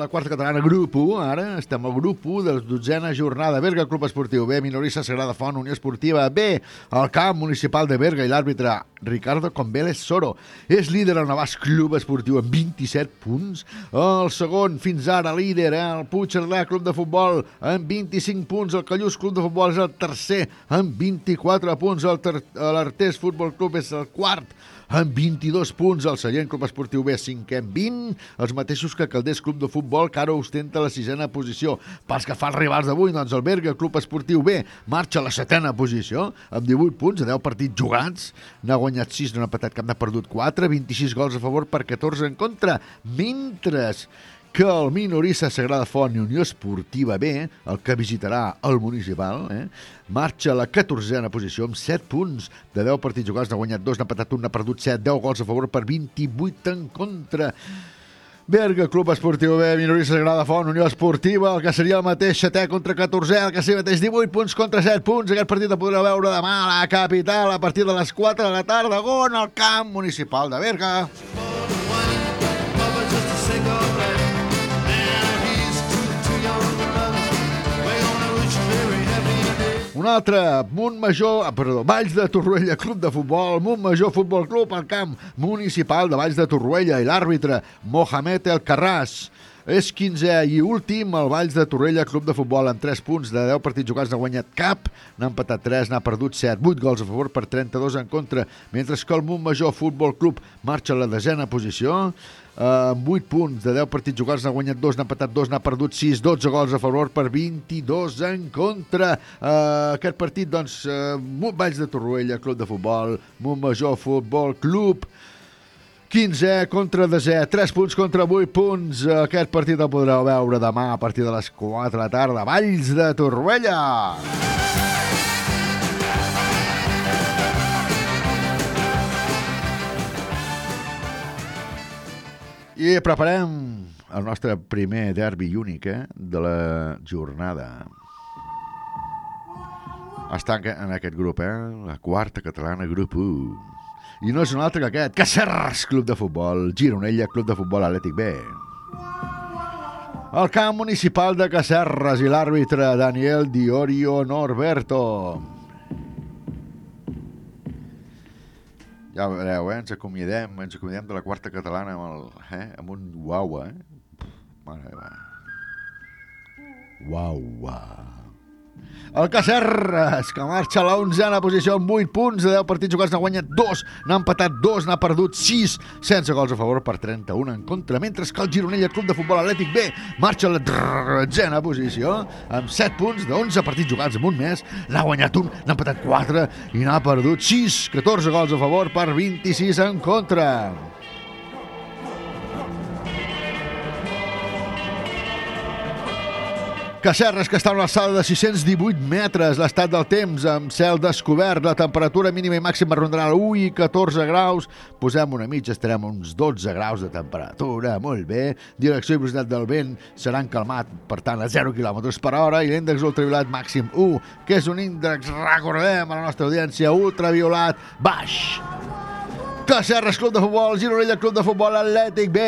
La quarta catalana, grup 1, ara. Estem al grup 1 de la dotzena jornada. Berga, Club Esportiu B, Minorista Sagrada Font, Unió Esportiva B, el camp municipal de Berga i l'àrbitre Ricardo Conveles Soro. És líder el Navàs Club Esportiu amb 27 punts. El segon, fins ara, líder, eh? el Puigcerdà Club de Futbol amb 25 punts. El Callús Club de Futbol és el tercer amb 24 punts. L'Artés Futbol Club és el quart amb 22 punts. El Sallent Club Esportiu B, cinquè amb 20. Els mateixos que Calders Club de Futbol, que ara ostenta la sisena posició. Pels que fa els rivals d'avui, doncs el Berga Club Esportiu B marxa a la setena posició amb 18 punts a 10 partits jugats. N'ha guanyat 6, n'ha empatat cap, n'ha perdut 4, 26 gols a favor per 14 en contra. Mentre que el minorista Sagrada Font i Unió Esportiva B, el que visitarà el municipal, eh, marxa a la 14a posició amb 7 punts de 10 partits jugats, n'ha guanyat 2, n'ha patat 1, n'ha perdut 7, 10 gols a favor per 28 en contra. Berga, Club Esportiu B, Minorista Sagrada Font, Unió Esportiva, el que seria el mateix setè contra 14è, el que seria mateix 18 punts contra 7 punts. Aquest partit el podreu veure demà a la capital a partir de les 4 de la tarda, on al camp municipal de Berga. Un altre, Montmajor, ah, perdó, Valls de Torroella, Club de Futbol, Montmajor Futbol Club, al camp municipal de Valls de Torroella i l'àrbitre Mohamed El Carràs. És 15è i últim, el Valls de Torrella, Club de Futbol, amb 3 punts de 10 partits jugats, n'ha guanyat cap, n'ha empatat 3, n'ha perdut 7, 8 gols a favor per 32 en contra, mentre que el Montmajor Futbol Club marxa a la desena posició, amb 8 punts de 10 partits jugats, n'ha guanyat 2, n'ha empatat 2, n'ha perdut 6, 12 gols a favor per 22 en contra. Eh, aquest partit, doncs, eh, Valls de Torroella, Club de Futbol, Montmajor Futbol Club, 15 contra 10, 3 punts contra 8 punts. Aquest partit el podreu veure demà a partir de les 4 de la tarda. Valls de Torroella. I preparem el nostre primer derbi únic eh, de la jornada. Està en aquest grup, eh? La quarta catalana, grup 1. I no és un altre que aquest, Cacerres, Club de Futbol, Gironella, Club de Futbol Atlètic B. El camp municipal de Cacerres i l'àrbitre Daniel Diorio Norberto. Ja veureu, eh? ens acomiadem, ens acomiadem de la quarta catalana amb, el, eh? amb un uau, eh? Mare meva. Uau, uau. El Cacerres, que marxa a la 11a posició amb 8 punts de 10 partits jugats, n'ha guanyat 2, n'ha empatat 2, n'ha perdut 6, sense gols a favor per 31 en contra, mentre que el Gironella Club de Futbol Atlètic B marxa a la 13a posició amb 7 punts de 11 partits jugats en un mes, n'ha guanyat 1, n'ha empatat 4 i n'ha perdut 6, 14 gols a favor per 26 en contra. Cacerres, que està a una alçada de 618 metres, l'estat del temps amb cel descobert, la temperatura mínima i màxima rondarà 1 i 14 graus, posem una mitja, estarem uns 12 graus de temperatura, molt bé, direcció i velocitat del vent seran calmat, per tant, a 0 km per hora, i l'índex ultraviolat màxim 1, que és un índex, recordem a la nostra audiència, ultraviolat baix. Cacerres, Club de Futbol, Gironella, Club de Futbol, Atlètic B,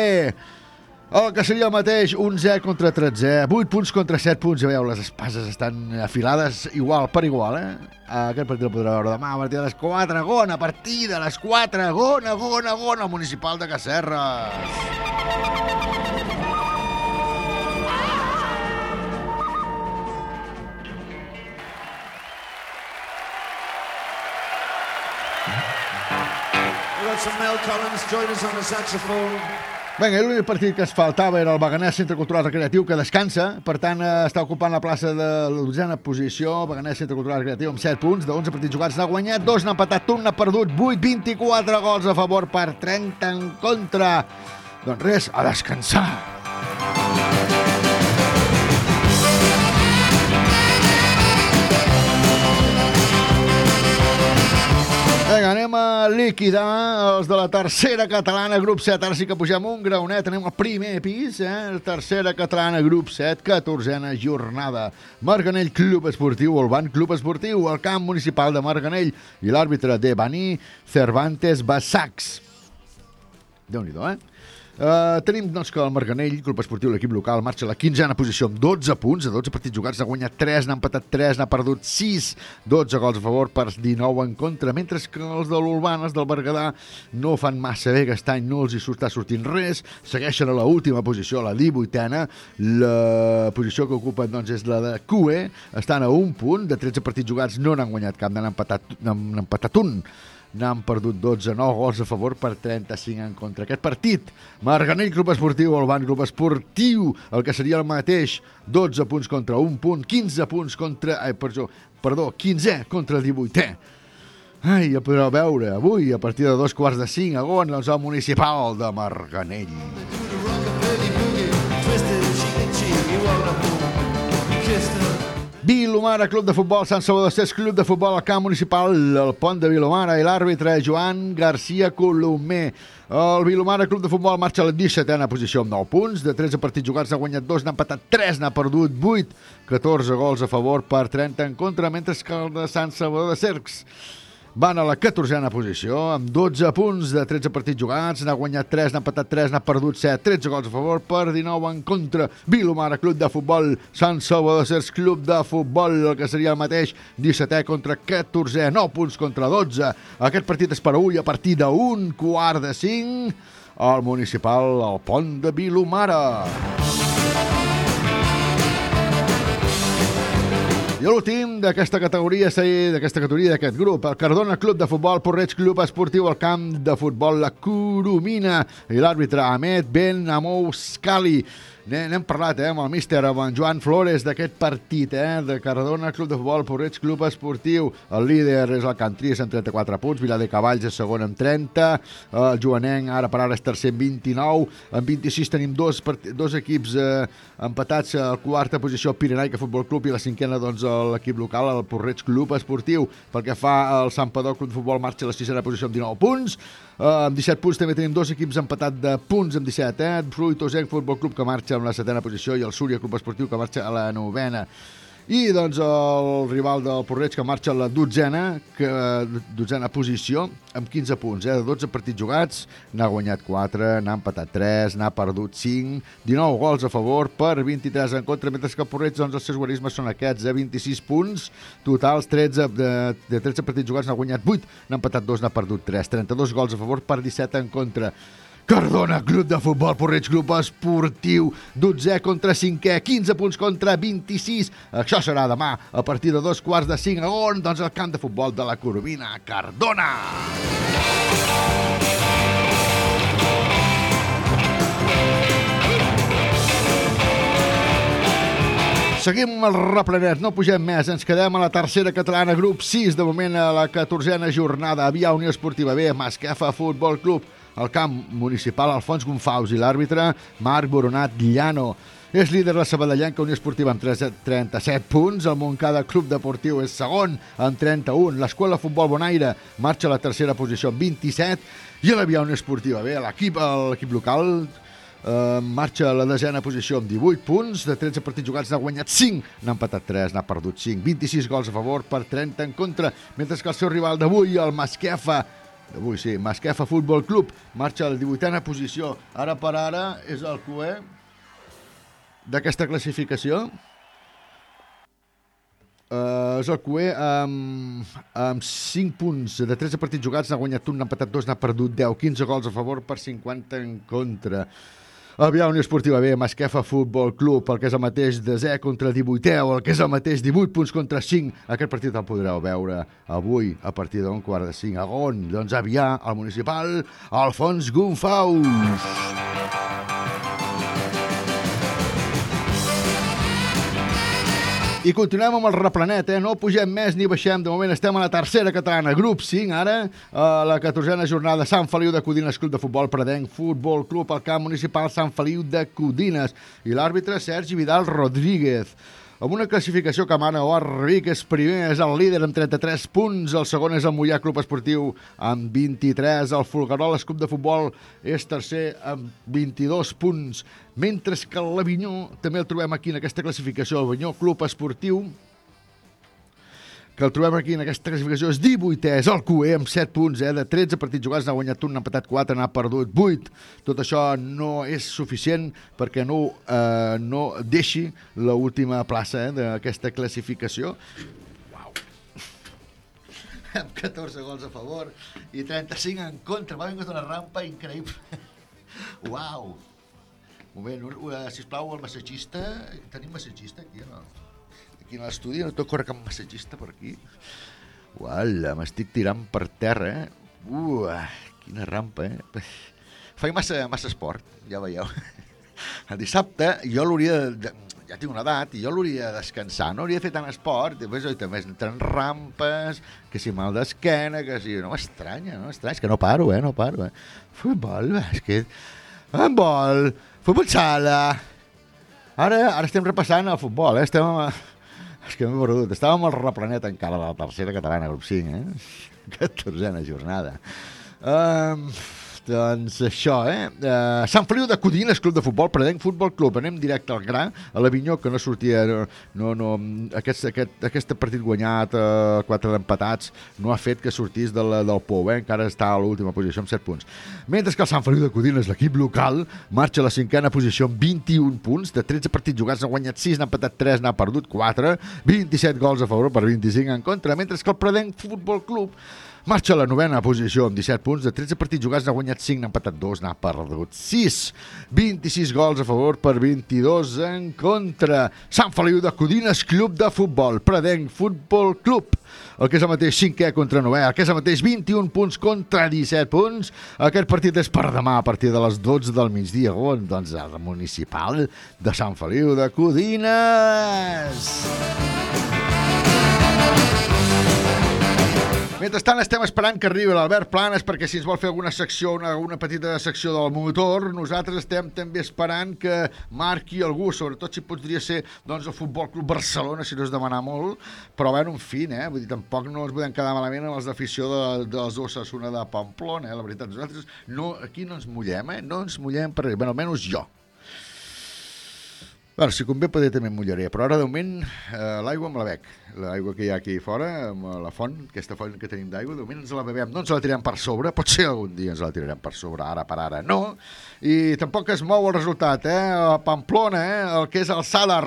el que seria el mateix, 11 contra 13, 8 punts contra 7 punts. Ja veieu, les espases estan afilades igual per igual, eh? Aquest partit el podrà veure demà a partir de les 4, gona, a partir de les 4, gona, gona, gona, municipal de Cacerres. Some Mel Collins join us on the saxophone. Vinga, l'únic partit que ens faltava era el Beganès Centre Cultural Recreatiu, que descansa, per tant eh, està ocupant la plaça de la dotzena posició, Beganès Centre Cultural Recreatiu amb 7 punts, de 11 partits jugats, n'ha guanyat 2, n'ha empatat 1, n'ha perdut 8, 24 gols a favor per 30 en contra. Doncs res, a descansar. Anem a liquidar els de la tercera catalana, grup 7. Ara sí que pugem un graonet, anem al primer pis, eh? Tercera catalana, grup 7, 14a jornada. Marganell Club Esportiu, el Ban Club Esportiu, el camp municipal de Marganell i l'àrbitre de Bani Cervantes Bassacs. Déu-n'hi-do, eh? Uh, tenim doncs, que el Marganell, club esportiu, l'equip local, marxa a la 15a posició amb 12 punts, a 12 partits jugats, n'ha guanyat 3, n'ha empatat 3, n'ha perdut 6, 12 gols a favor per 19 en contra, mentre que els de l'Urbanes del Berguedà no fan massa bé aquest any, no els hi està sortint res, segueixen a la última posició, a la 18a, la posició que ocupen doncs, és la de QE, estan a un punt, de 13 partits jugats no n'han guanyat cap, n'han empatat, empatat un, n'han perdut 12, 9 gols a favor per 35 en contra. Aquest partit, Marganell Club Esportiu, el Ban Club Esportiu, el que seria el mateix, 12 punts contra 1 punt, 15 punts contra... Eh, perdó, perdó 15 contra el 18è. Ai, ja podreu veure avui, a partir de dos quarts de cinc, a Gon, el municipal de Marganell. Vilomara, Club de Futbol, Sant Salvador Cés, Club de Futbol, al camp municipal, el pont de Vilomara i l'àrbitre Joan Garcia Colomer. El Vilomara, Club de Futbol, marxa a la 17a posició amb 9 punts. De 13 partits jugats n'ha guanyat 2, n'ha empatat 3, n'ha perdut 8, 14 gols a favor per 30 en contra, mentre que el de Sant Salvador de Cercs van a la 14a posició, amb 12 punts de 13 partits jugats, n'ha guanyat 3, n'ha empatat 3, n'ha perdut 7, 13 gols a favor per 19 en contra. Vilomara, Club de Futbol, Sant Salvador Cers, Club de Futbol, el que seria el mateix, 17è contra 14è, 9 punts contra 12. Aquest partit és per avui a partir d'un quart de 5 al municipal al Pont de Vilomara. I l'últim d'aquesta categoria, d'aquesta categoria d'aquest grup, el Cardona Club de Futbol, Porreig Club Esportiu, el camp de futbol La Coromina i l'àrbitre Ahmed Ben Amou Scali. N'hem parlat eh, amb el míster, amb en Joan Flores, d'aquest partit, eh, de Cardona, Club de Futbol, Porreig, Club Esportiu. El líder és el Cantries amb 34 punts, Vilar de Cavalls és segon amb 30, el Joanenc ara per ara és tercer amb 29, amb 26 tenim dos, dos equips eh, empatats a quarta posició, el Pirenaica Futbol Club i la cinquena doncs l'equip local, el Porreig Club Esportiu. Pel que fa al Sant Padó Club de Futbol marxa a la sisena posició amb 19 punts, Uh, amb 17 punts també tenim dos equips empatats de punts amb 17, eh? Fruitosenc Futbol Club que marxa en la setena posició i el Súria Club Esportiu que marxa a la novena. I doncs el rival del Porreig que marxa a la dotzena, que, dotzena posició, amb 15 punts, eh? de 12 partits jugats, n'ha guanyat 4, n'ha empatat 3, n'ha perdut 5, 19 gols a favor per 23 en contra, mentre que el Porreig, doncs, els seus guarismes són aquests, eh? 26 punts, totals 13, de, de 13 partits jugats n'ha guanyat 8, n'ha empatat 2, n'ha perdut 3, 32 gols a favor per 17 en contra. Cardona, Club de Futbol, Porreig, Club Esportiu, 12è contra 5è, 15 punts contra 26. Això serà demà a partir de dos quarts de 5 a on? Doncs el camp de futbol de la Coromina, Cardona. Seguim el replenet, no pugem més, ens quedem a la tercera catalana, grup 6, de moment a la 14a jornada. Avià Unió Esportiva B, Masquefa Futbol Club, el camp municipal Alfons Gonfaus i l'àrbitre Marc Boronat Llano. És líder la Sabadellenca Unió Esportiva amb 37 punts, el Montcada Club Deportiu és segon amb 31, l'Escola Futbol Bonaire marxa a la tercera posició amb 27 i l'Avià Unió Esportiva bé, l'equip local Uh, marxa a la desena posició amb 18 punts, de 13 partits jugats n'ha guanyat 5, n'ha empatat 3, n'ha perdut 5, 26 gols a favor per 30 en contra, mentre que el seu rival d'avui, el Masquefa, Avui sí, Masquefa Futbol Club marxa a la 18a posició. Ara per ara és el QE d'aquesta classificació. Uh, és el QE amb, amb 5 punts de 13 partits jugats, n'ha guanyat un, n'ha empatat dos, n'ha perdut 10, 15 gols a favor per 50 en contra. Avià Unió Esportiva B, Masquefa Futbol Club, el que és el mateix de 0 contra 18è, o el que és el mateix 18 punts contra 5. Aquest partit el podreu veure avui a partir d'un quart de 5. A on? Doncs Avià, al municipal, Alfons Gunfaus. I continuem amb el replanet, eh? No pugem més ni baixem. De moment estem a la tercera catalana, grup 5, ara, a la 14a jornada Sant Feliu de Codines, Club de Futbol Predenc, Futbol Club al camp municipal Sant Feliu de Codines. I l'àrbitre Sergi Vidal Rodríguez. amb una classificació que mana Orvic és primer, és el líder amb 33 punts, el segon és el Mollà Club Esportiu amb 23, el Fulgaroles Club de Futbol és tercer amb 22 punts, mentre que l'Avinyó també el trobem aquí en aquesta classificació, el Avinyó Club Esportiu, que el trobem aquí en aquesta classificació, és 18è, és el QE amb 7 punts, eh? de 13 partits jugats, n'ha guanyat un, n'ha empatat 4, n'ha perdut 8. Tot això no és suficient perquè no, eh, no deixi l'última plaça eh, d'aquesta classificació. Uau! Amb 14 gols a favor i 35 en contra. M'ha vingut una rampa increïble. Uau! Un moment, uh, sisplau, el massatgista... Tenim massatgista aquí no? aquí a l'estudi, no tot corre cap massatgista per aquí. Uala, m'estic tirant per terra, eh? Uh, quina rampa, eh? Faig massa, massa esport, ja veieu. El dissabte jo l'hauria de, ja tinc una edat i jo l'hauria de descansar, no hauria de fer tant esport, després oi, també entren rampes, que si mal d'esquena, que si... No m'estranya, no m'estranya, és que no paro, eh, no paro, eh. Futbol, és que... Handbol, futbol sala... Ara, ara estem repassant el futbol, eh? Estem... Amb és que m'he perdut. Estàvem al Replanet encara, la tercera catalana, grup 5, eh? 14a jornada. Um, doncs això, eh? Uh, Sant Feliu de Codines, Club de Futbol, Predenc Futbol Club. Anem directe al gra, a l'Avinyó, que no sortia... No, no, aquest, aquest, aquest partit guanyat, uh, quatre empatats, no ha fet que sortís de la, del Pou, eh? Encara està a l'última posició amb 7 punts. Mentre que el Sant Feliu de Codines, l'equip local, marxa a la cinquena posició amb 21 punts. De 13 partits jugats, ha guanyat 6, n'ha empatat 3, n'ha perdut 4. 27 gols a favor per 25 en contra. Mentre que el Predenc Futbol Club Marxa a la novena posició amb 17 punts. De 13 partits jugats n'ha guanyat 5, n'ha empatat 2, n'ha perdut 6. 26 gols a favor per 22 en contra. Sant Feliu de Codines, Club de Futbol. Predenc Futbol Club. El que és el mateix 5è contra 9è. El que és el mateix 21 punts contra 17 punts. Aquest partit és per demà a partir de les 12 del migdia. On? Doncs el municipal de Sant Feliu de Codines. Mentrestant estem esperant que arribi l'Albert Planes perquè si ens vol fer alguna secció, una, una petita secció del motor, nosaltres estem també esperant que marqui algú, sobretot si podria ser doncs, el Futbol Club Barcelona, si no és demanar molt, però bueno, en fi, eh? Vull dir, tampoc no ens podem quedar malament amb els d'afició de, dels Osasuna de Pamplona, eh? la veritat, nosaltres no, aquí no ens mullem, eh? no ens mullem per res, bueno, almenys jo. Bueno, si convé poder també mullaré, però ara de moment eh, l'aigua amb la bec, l'aigua que hi ha aquí fora, amb la font, aquesta font que tenim d'aigua, de moment ens la bevem, no ens la tirem per sobre, potser algun dia ens la tirarem per sobre, ara per ara no, i tampoc es mou el resultat, eh? A Pamplona, eh? El que és el Sàlar,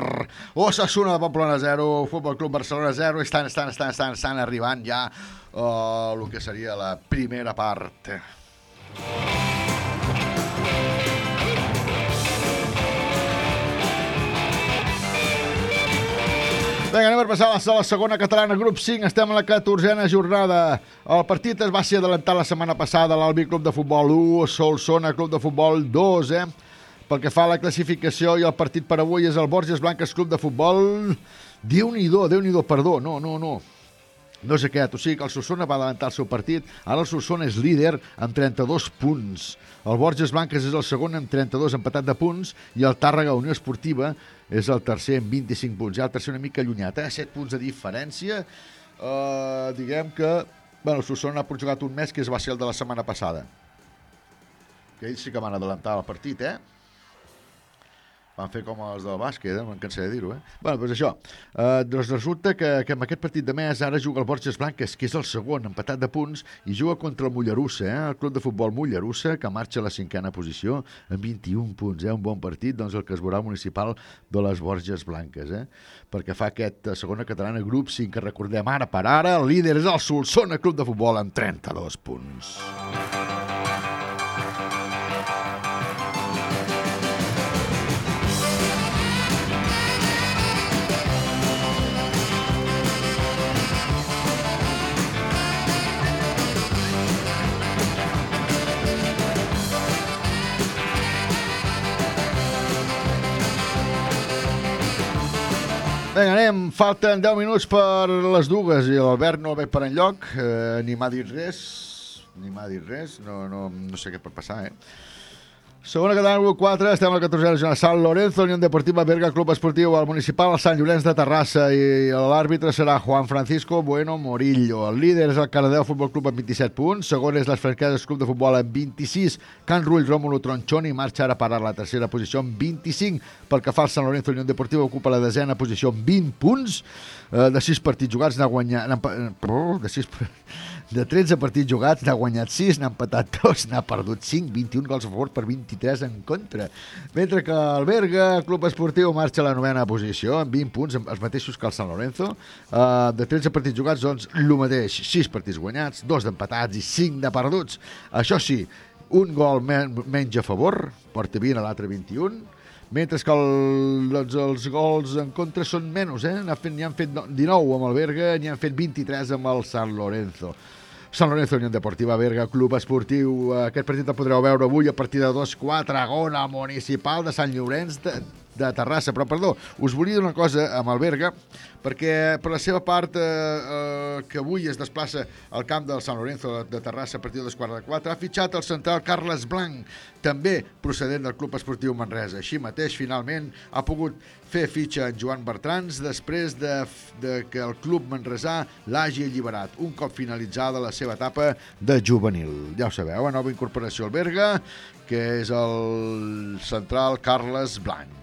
Osasuna de Pamplona 0, Futbol Club Barcelona 0, estan, estan, estan, estan, estan arribant ja uh, el que seria la primera part. Vinga, anem a passar a la segona catalana, grup 5, estem a la 14a jornada. El partit es va ser adelantat la setmana passada a l'Albi Club de Futbol 1, Solsona Club de Futbol 2, eh? Pel que fa a la classificació i el partit per avui és el Borges Blanques Club de Futbol... Déu-n'hi-do, déu nhi déu perdó, no, no, no. No sé què, o sigui que el Solsona va adelantar el seu partit, ara el Solsona és líder amb 32 punts. El Borges Blanques és el segon amb 32 empatat de punts i el Tàrrega Unió Esportiva és el tercer amb 25 punts. Ja el tercer una mica allunyat, eh? 7 punts de diferència. Uh, diguem que... Bueno, Solsona ha jugat un mes que es va ser el de la setmana passada. Que ells sí que van adelantar el partit, eh? Van fer com els del bàsquet, eh? me'n cansaré de dir-ho, eh? bueno, doncs això, eh, doncs resulta que, que amb aquest partit de mes ara juga el Borges Blanques, que és el segon, empatat de punts, i juga contra el Mollerussa, eh? el club de futbol Mollerussa, que marxa a la cinquena posició amb 21 punts, eh? un bon partit, doncs el que es veurà municipal de les Borges Blanques, eh? perquè fa aquest segona catalana grup 5 que recordem ara per ara, el líder és el Solsona Club de Futbol amb 32 punts. Vinga, anem. Falten 10 minuts per les dues i l'Albert no ve per enlloc, eh, ni m'ha dit res, ni m'ha dit res, no, no, no sé què pot passar, eh? Segona catalana 4, estem al 14 regional San Lorenzo, Unió Deportiva Berga, Club Esportiu, el Municipal, Sant Llorenç de Terrassa i l'àrbitre serà Juan Francisco Bueno Morillo. El líder és el Cardedeu Futbol Club amb 27 punts, segon és les Franqueses Club de Futbol amb 26, Can Rull, Rómulo Tronchoni marxa ara per a la tercera posició amb 25, pel que fa al Sant Lorenzo, Unió Deportiva ocupa la desena posició amb 20 punts, eh, de 6 partits jugats n'ha guanyat... eh, De 6 de 13 partits jugats, n'ha guanyat 6, n'ha empatat 2, n'ha perdut 5, 21 gols a favor per 23 en contra. Mentre que el Berga, Club Esportiu, marxa a la novena posició, amb 20 punts, els mateixos que el San Lorenzo. Uh, de 13 partits jugats, doncs, el mateix, 6 partits guanyats, 2 d'empatats i 5 de perduts. Això sí, un gol men menys a favor, porta 20 a l'altre 21, mentre que el, doncs, els gols en contra són menys, eh? N'hi han fet no- 19 amb el Berga, n'hi han fet 23 amb el San Lorenzo. San Lorenzo Unión Deportiva Berga, Club Esportiu. Aquest partit el podreu veure avui a partir de 2-4 a Gona, Municipal de Sant Llorenç de, de Terrassa. Però, perdó, us volia dir una cosa amb el Berga, perquè per la seva part, eh, eh, que avui es desplaça al camp del Sant Lorenzo de Terrassa a partir de 2 quarts de 4, ha fitxat el central Carles Blanc, també procedent del Club Esportiu Manresa. Així mateix, finalment, ha pogut fer fitxa en Joan Bertrans després de, de que el club manresà l'hagi alliberat un cop finalitzada la seva etapa de juvenil. Ja ho sabeu, a nova incorporació al Berga, que és el central Carles Blanc.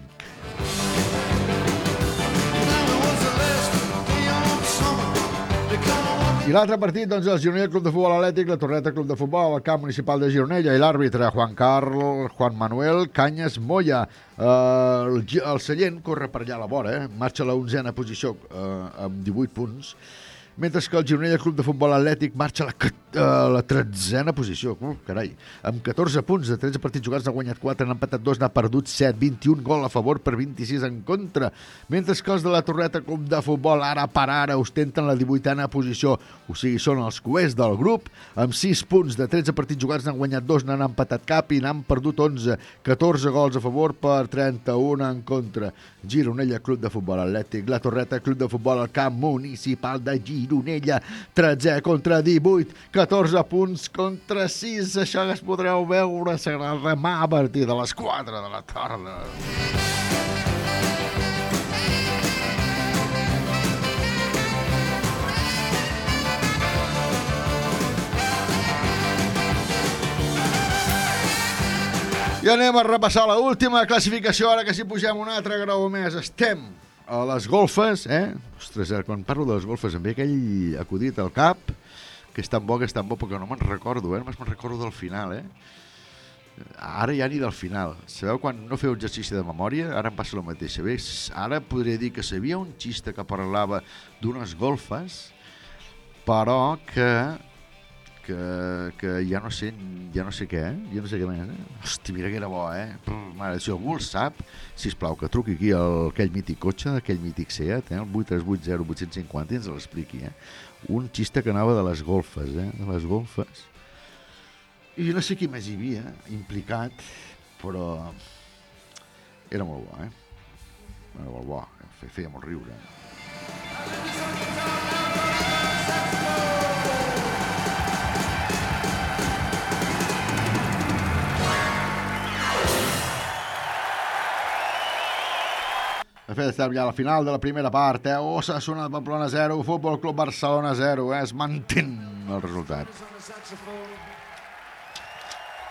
I l'altre partit, doncs, el Gironella Club de Futbol Atlètic, la Torreta Club de Futbol, el camp municipal de Gironella i l'àrbitre Juan Carl, Juan Manuel Canyes Moya. Eh, el, el Sallent corre per allà a la vora, eh? marxa a la onzena posició eh, amb 18 punts, mentre que el Gironella Club de Futbol Atlètic marxa a la, a la tretzena posició, uh, carai, amb 14 punts de 13 partits jugats, n'ha guanyat 4, n'ha empatat 2, n'ha perdut 7, 21 gol a favor per 26 en contra, mentre que els de la Torreta Club de Futbol ara per ara ostenten la 18a posició, o sigui, són els coers del grup, amb 6 punts de 13 partits jugats, n'han guanyat 2, n'han empatat cap i n'han perdut 11, 14 gols a favor per 31 en contra. Gironella Club de Futbol Atlètic, la Torreta Club de Futbol al camp municipal de Gironella, 13 contra 18, 14 punts contra 6, això que es podreu veure serà demà a partir de les 4 de la tarda. I anem a repassar la última classificació, ara que si pugem un altre grau més. Estem a les golfes, eh? Ostres, ara, quan parlo de les golfes em ve aquell acudit al cap, que és tan bo, que és tan bo, perquè no me'n recordo, eh? Només me'n recordo del final, eh? Ara ja ni del final. Sabeu quan no feu exercici de memòria? Ara em passa el mateix. Sabés? Ara podria dir que sabia un xiste que parlava d'unes golfes, però que que, que ja no sé ja no sé què, eh? ja no sé què més eh? hosti, mira que era bo, eh? Prr, mare, si algú el sap, sisplau, que truqui aquí al, aquell mític cotxe, aquell mític Seat eh? el 838 850 i ens l'expliqui eh? un xiste que anava de les golfes eh? de les golfes i no sé qui més hi havia implicat però era molt bo eh? era molt bo, feia, feia molt riure De fet, estem ja a la final de la primera part, eh? Osasuna de Pamplona 0, Futbol Club Barcelona 0, eh? Es mantén el resultat.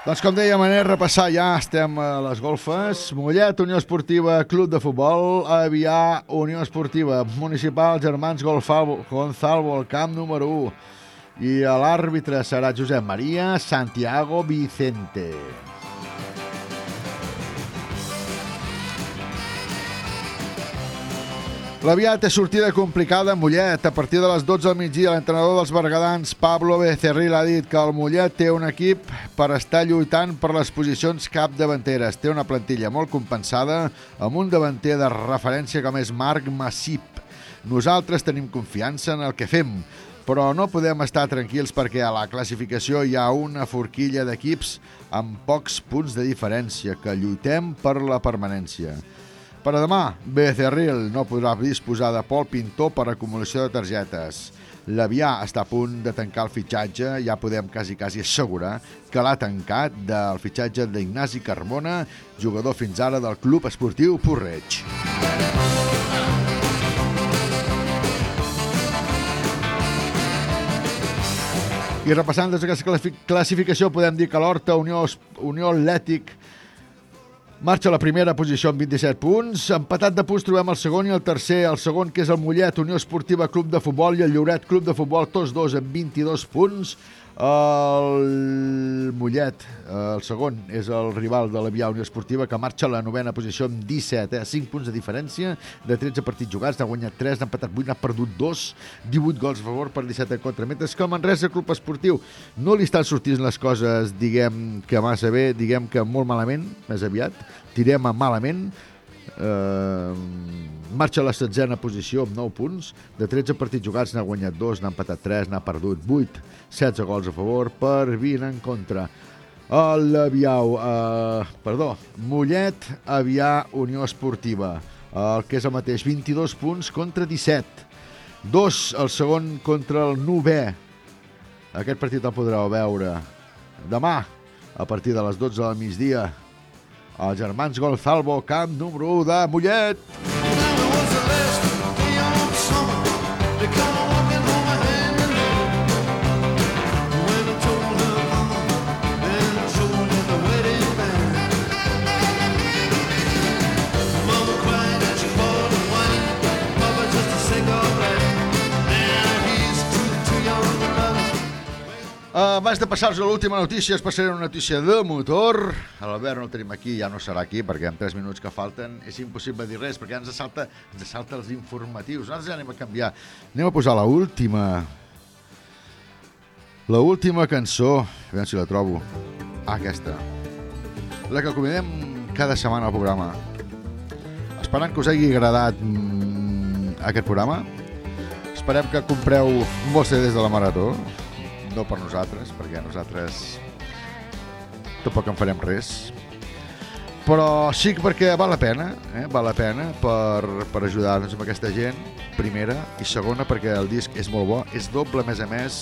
Doncs com dèiem, anem a repassar ja, estem a les golfes. Mollet, Unió Esportiva, Club de Futbol, Avià, Unió Esportiva, Municipal, Germans Golfal, Gonzalvo, el camp número 1. I l'àrbitre serà Josep Maria Santiago Vicente. L'Avià té sortida complicada a Mollet. A partir de les 12 del migdia, l'entrenador dels bergadans, Pablo Becerril, ha dit que el Mollet té un equip per estar lluitant per les posicions capdavanteres. Té una plantilla molt compensada, amb un davanter de referència com és Marc Massip. Nosaltres tenim confiança en el que fem, però no podem estar tranquils perquè a la classificació hi ha una forquilla d'equips amb pocs punts de diferència, que lluitem per la permanència. Per a demà, Becerril no podrà disposar de Pol Pintor per acumulació de targetes. L'Avià està a punt de tancar el fitxatge, ja podem quasi, quasi assegurar que l'ha tancat del fitxatge d'Ignasi Carmona, jugador fins ara del Club Esportiu Porreig. I repassant des d'aquesta classificació podem dir que l'Horta Unió, Unió Atlètic marxa a la primera posició amb 27 punts. Empatat de punts trobem el segon i el tercer. El segon, que és el Mollet, Unió Esportiva Club de Futbol i el Lloret Club de Futbol, tots dos amb 22 punts. El Mollet, el segon, és el rival de la Via Unió Esportiva que marxa a la novena posició amb 17, eh? 5 punts de diferència de 13 partits jugats, n'ha guanyat 3, n'ha empatat 8, n'ha perdut 2, 18 gols a favor per 17 en contra. Mentre que el Manresa Club Esportiu no li estan sortint les coses, diguem que massa bé, diguem que molt malament, més aviat, tirem a malament, eh, marxa a la setzena posició amb 9 punts. De 13 partits jugats n'ha guanyat 2, n'ha empatat 3, n'ha perdut 8, 16 gols a favor per 20 en contra. L'Aviau, eh, perdó, Mollet, Avià, Unió Esportiva, el que és el mateix, 22 punts contra 17. Dos, el segon contra el Nové. Aquest partit el podreu veure demà, a partir de les 12 del migdia, els germans Gonzalvo, camp número 1 de Mollet. Uh, abans de passar-nos a l'última notícia, es passaré una notícia de motor. L'Albert no el tenim aquí, ja no serà aquí, perquè en 3 minuts que falten és impossible dir res, perquè ens salta, ens salta els informatius. Nosaltres ja anem a canviar. Anem a posar la última. La última cançó, a veure si la trobo. Aquesta. La que convidem cada setmana al programa. Esperant que us hagi agradat mm, aquest programa. Esperem que compreu molts CDs de la Marató no per nosaltres, perquè nosaltres tampoc en farem res, però sí perquè val la pena, eh? val la pena per, per ajudar-nos amb aquesta gent, primera, i segona perquè el disc és molt bo, és doble, a més a més,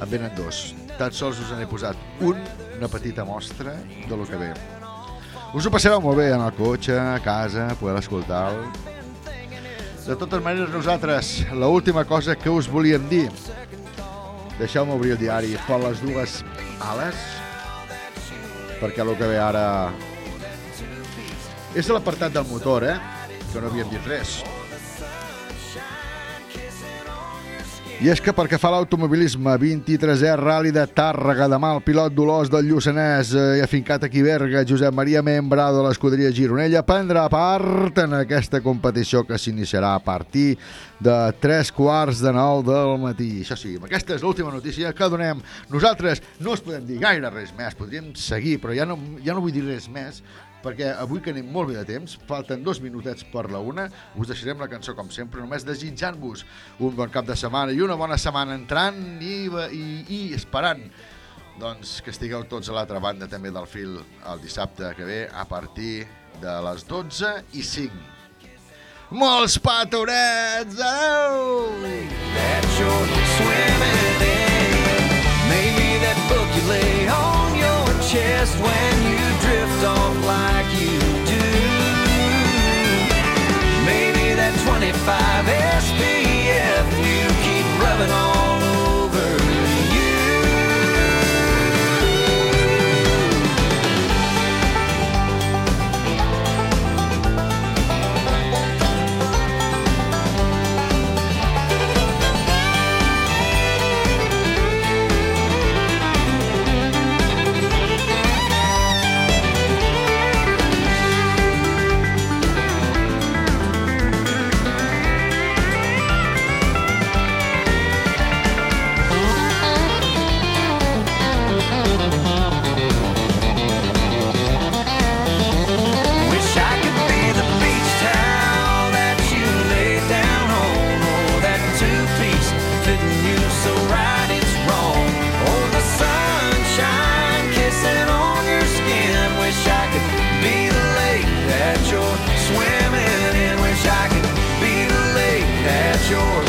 en venen dos. Tan sols us n'he posat un, una petita mostra de lo que ve. Us ho passareu molt bé en el cotxe, a casa, poder escoltar-lo. De totes maneres, nosaltres, l'última cosa que us volíem dir, Deixeu-me obrir el diari per les dues ales, perquè el que ve ara és l'apartat del motor, eh? Que no havíem dit res. I és que perquè fa l'automobilisme 23è Rally de Tàrrega, demà el pilot Dolors del Lluçanès eh, i afincat aquí Berga, Josep Maria Membrado de l'escuderia Gironella, prendrà part en aquesta competició que s'iniciarà a partir de 3 quarts de 9 del matí. Això sí, aquesta és l'última notícia que donem. Nosaltres no us podem dir gaire res més, podríem seguir, però ja no, ja no vull dir res més, perquè avui que anem molt bé de temps, falten dos minutets per la una, us deixarem la cançó com sempre, només desitjant-vos un bon cap de setmana i una bona setmana entrant i, i, i esperant doncs, que estigueu tots a l'altra banda també del fil el dissabte que ve a partir de les 12 i 5. Molts patorets! You're swimming in Maybe that book you lay on your chest when you drift off like you do. Maybe that 25 SPF you keep rubbing on. sure